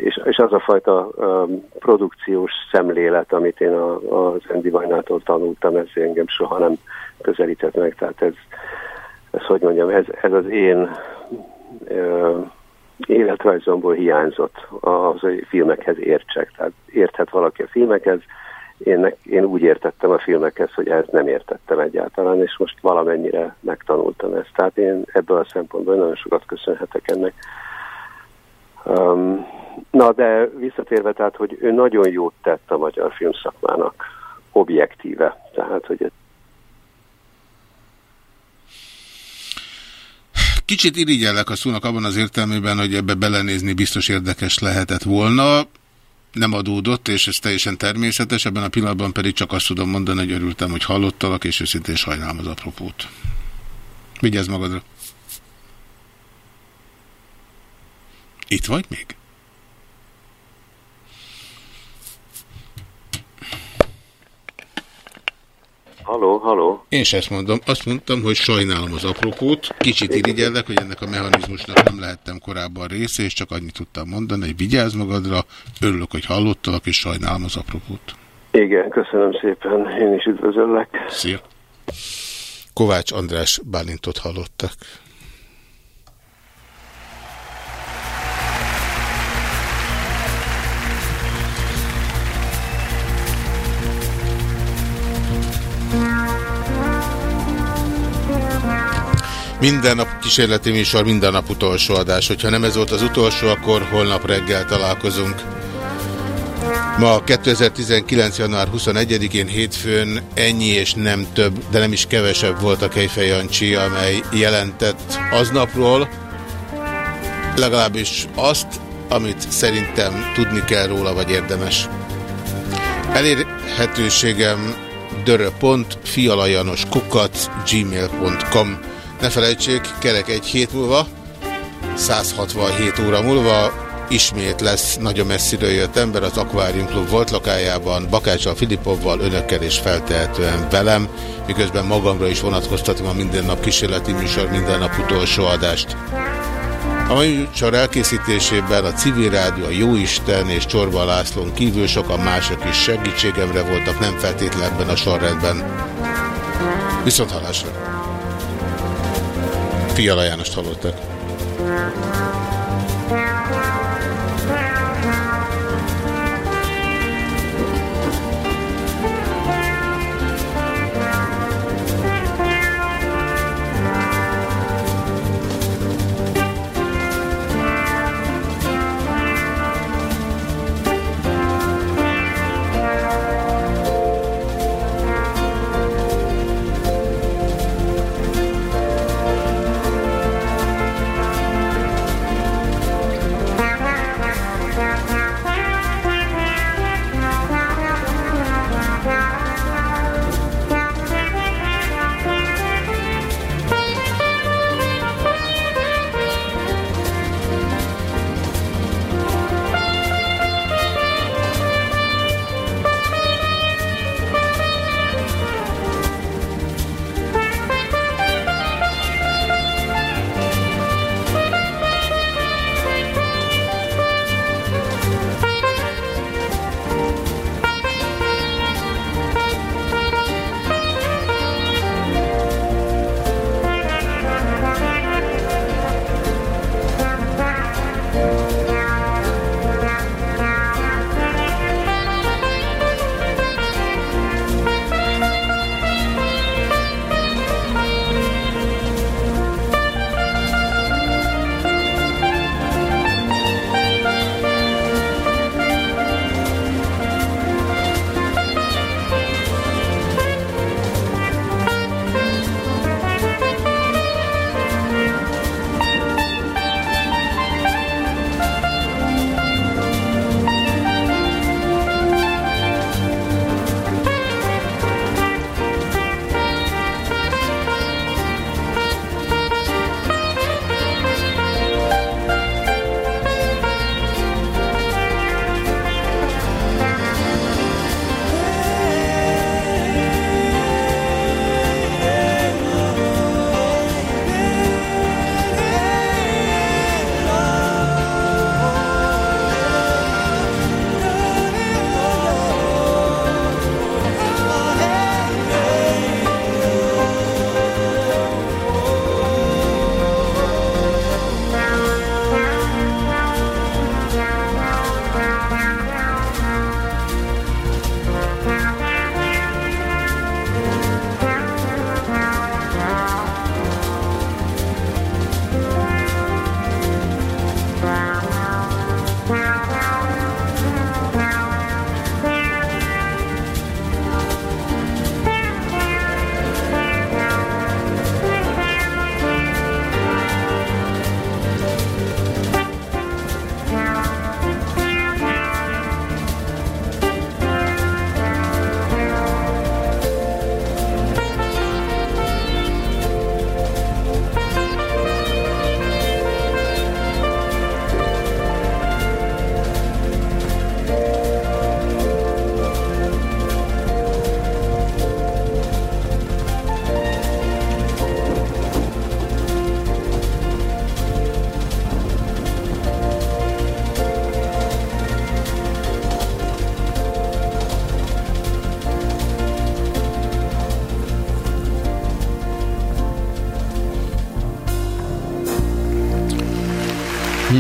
és, és az a fajta um, produkciós szemlélet, amit én a, az Andy Vajnától tanultam, ez engem soha nem közelített meg, tehát ez, ez hogy mondjam, ez, ez az én uh, életrajzomból hiányzott az, hogy filmekhez értsek. Tehát érthet valaki a filmekhez, én, én úgy értettem a filmekhez, hogy ezt nem értettem egyáltalán, és most valamennyire megtanultam ezt. Tehát én ebből a szempontból nagyon sokat köszönhetek ennek. Um, na, de visszatérve, tehát, hogy ő nagyon jót tett a magyar filmszakmának, objektíve. Tehát, hogy Kicsit irigyellek a szónak abban az értelmében, hogy ebbe belenézni biztos érdekes lehetett volna. Nem adódott, és ez teljesen természetes, ebben a pillanatban pedig csak azt tudom mondani, hogy örültem, hogy hallottalak, és őszintén sajnálom az apropót. Vigyázz magadra! Itt vagy még? Haló, haló. Én sem ezt mondom. Azt mondtam, hogy sajnálom az apropót. Kicsit irigyellek, hogy ennek a mechanizmusnak nem lehettem korábban része, és csak annyit tudtam mondani, hogy vigyázz magadra, örülök, hogy hallottalak, és sajnálom az apropót. Igen, köszönöm szépen. Én is üdvözöllek. Szia. Kovács András Bálintot hallottak. Minden nap kísérleti műsor, minden nap utolsó adás. Hogyha nem ez volt az utolsó, akkor holnap reggel találkozunk. Ma 2019. január 21-én hétfőn ennyi és nem több, de nem is kevesebb volt a Kejfej Jancsi, amely jelentett aznapról, legalábbis azt, amit szerintem tudni kell róla, vagy érdemes. Elérhetőségem dörö.fialajanoskukac gmail.com Ne felejtsék, kerek egy hét múlva, 167 óra múlva ismét lesz nagyon messziről jött ember az Aquarium Club volt lakájában, Bakáccsal Filipovval, önökkel és feltehetően velem, miközben magamra is vonatkoztatom a minden nap kísérleti műsor, minden nap utolsó adást. A mai műsor elkészítésében a Civil Rádió, a Jóisten és Csorba Lászlón kívül sokan mások is segítségemre voltak, nem feltétlenül ebben a sorrendben. Viszont halásra. Fiala Jánost hallottak.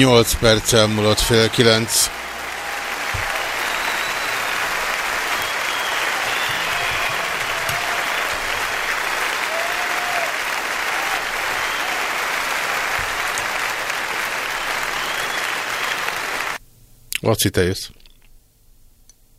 8 perc elmúlott fél 9. Laci, te jössz.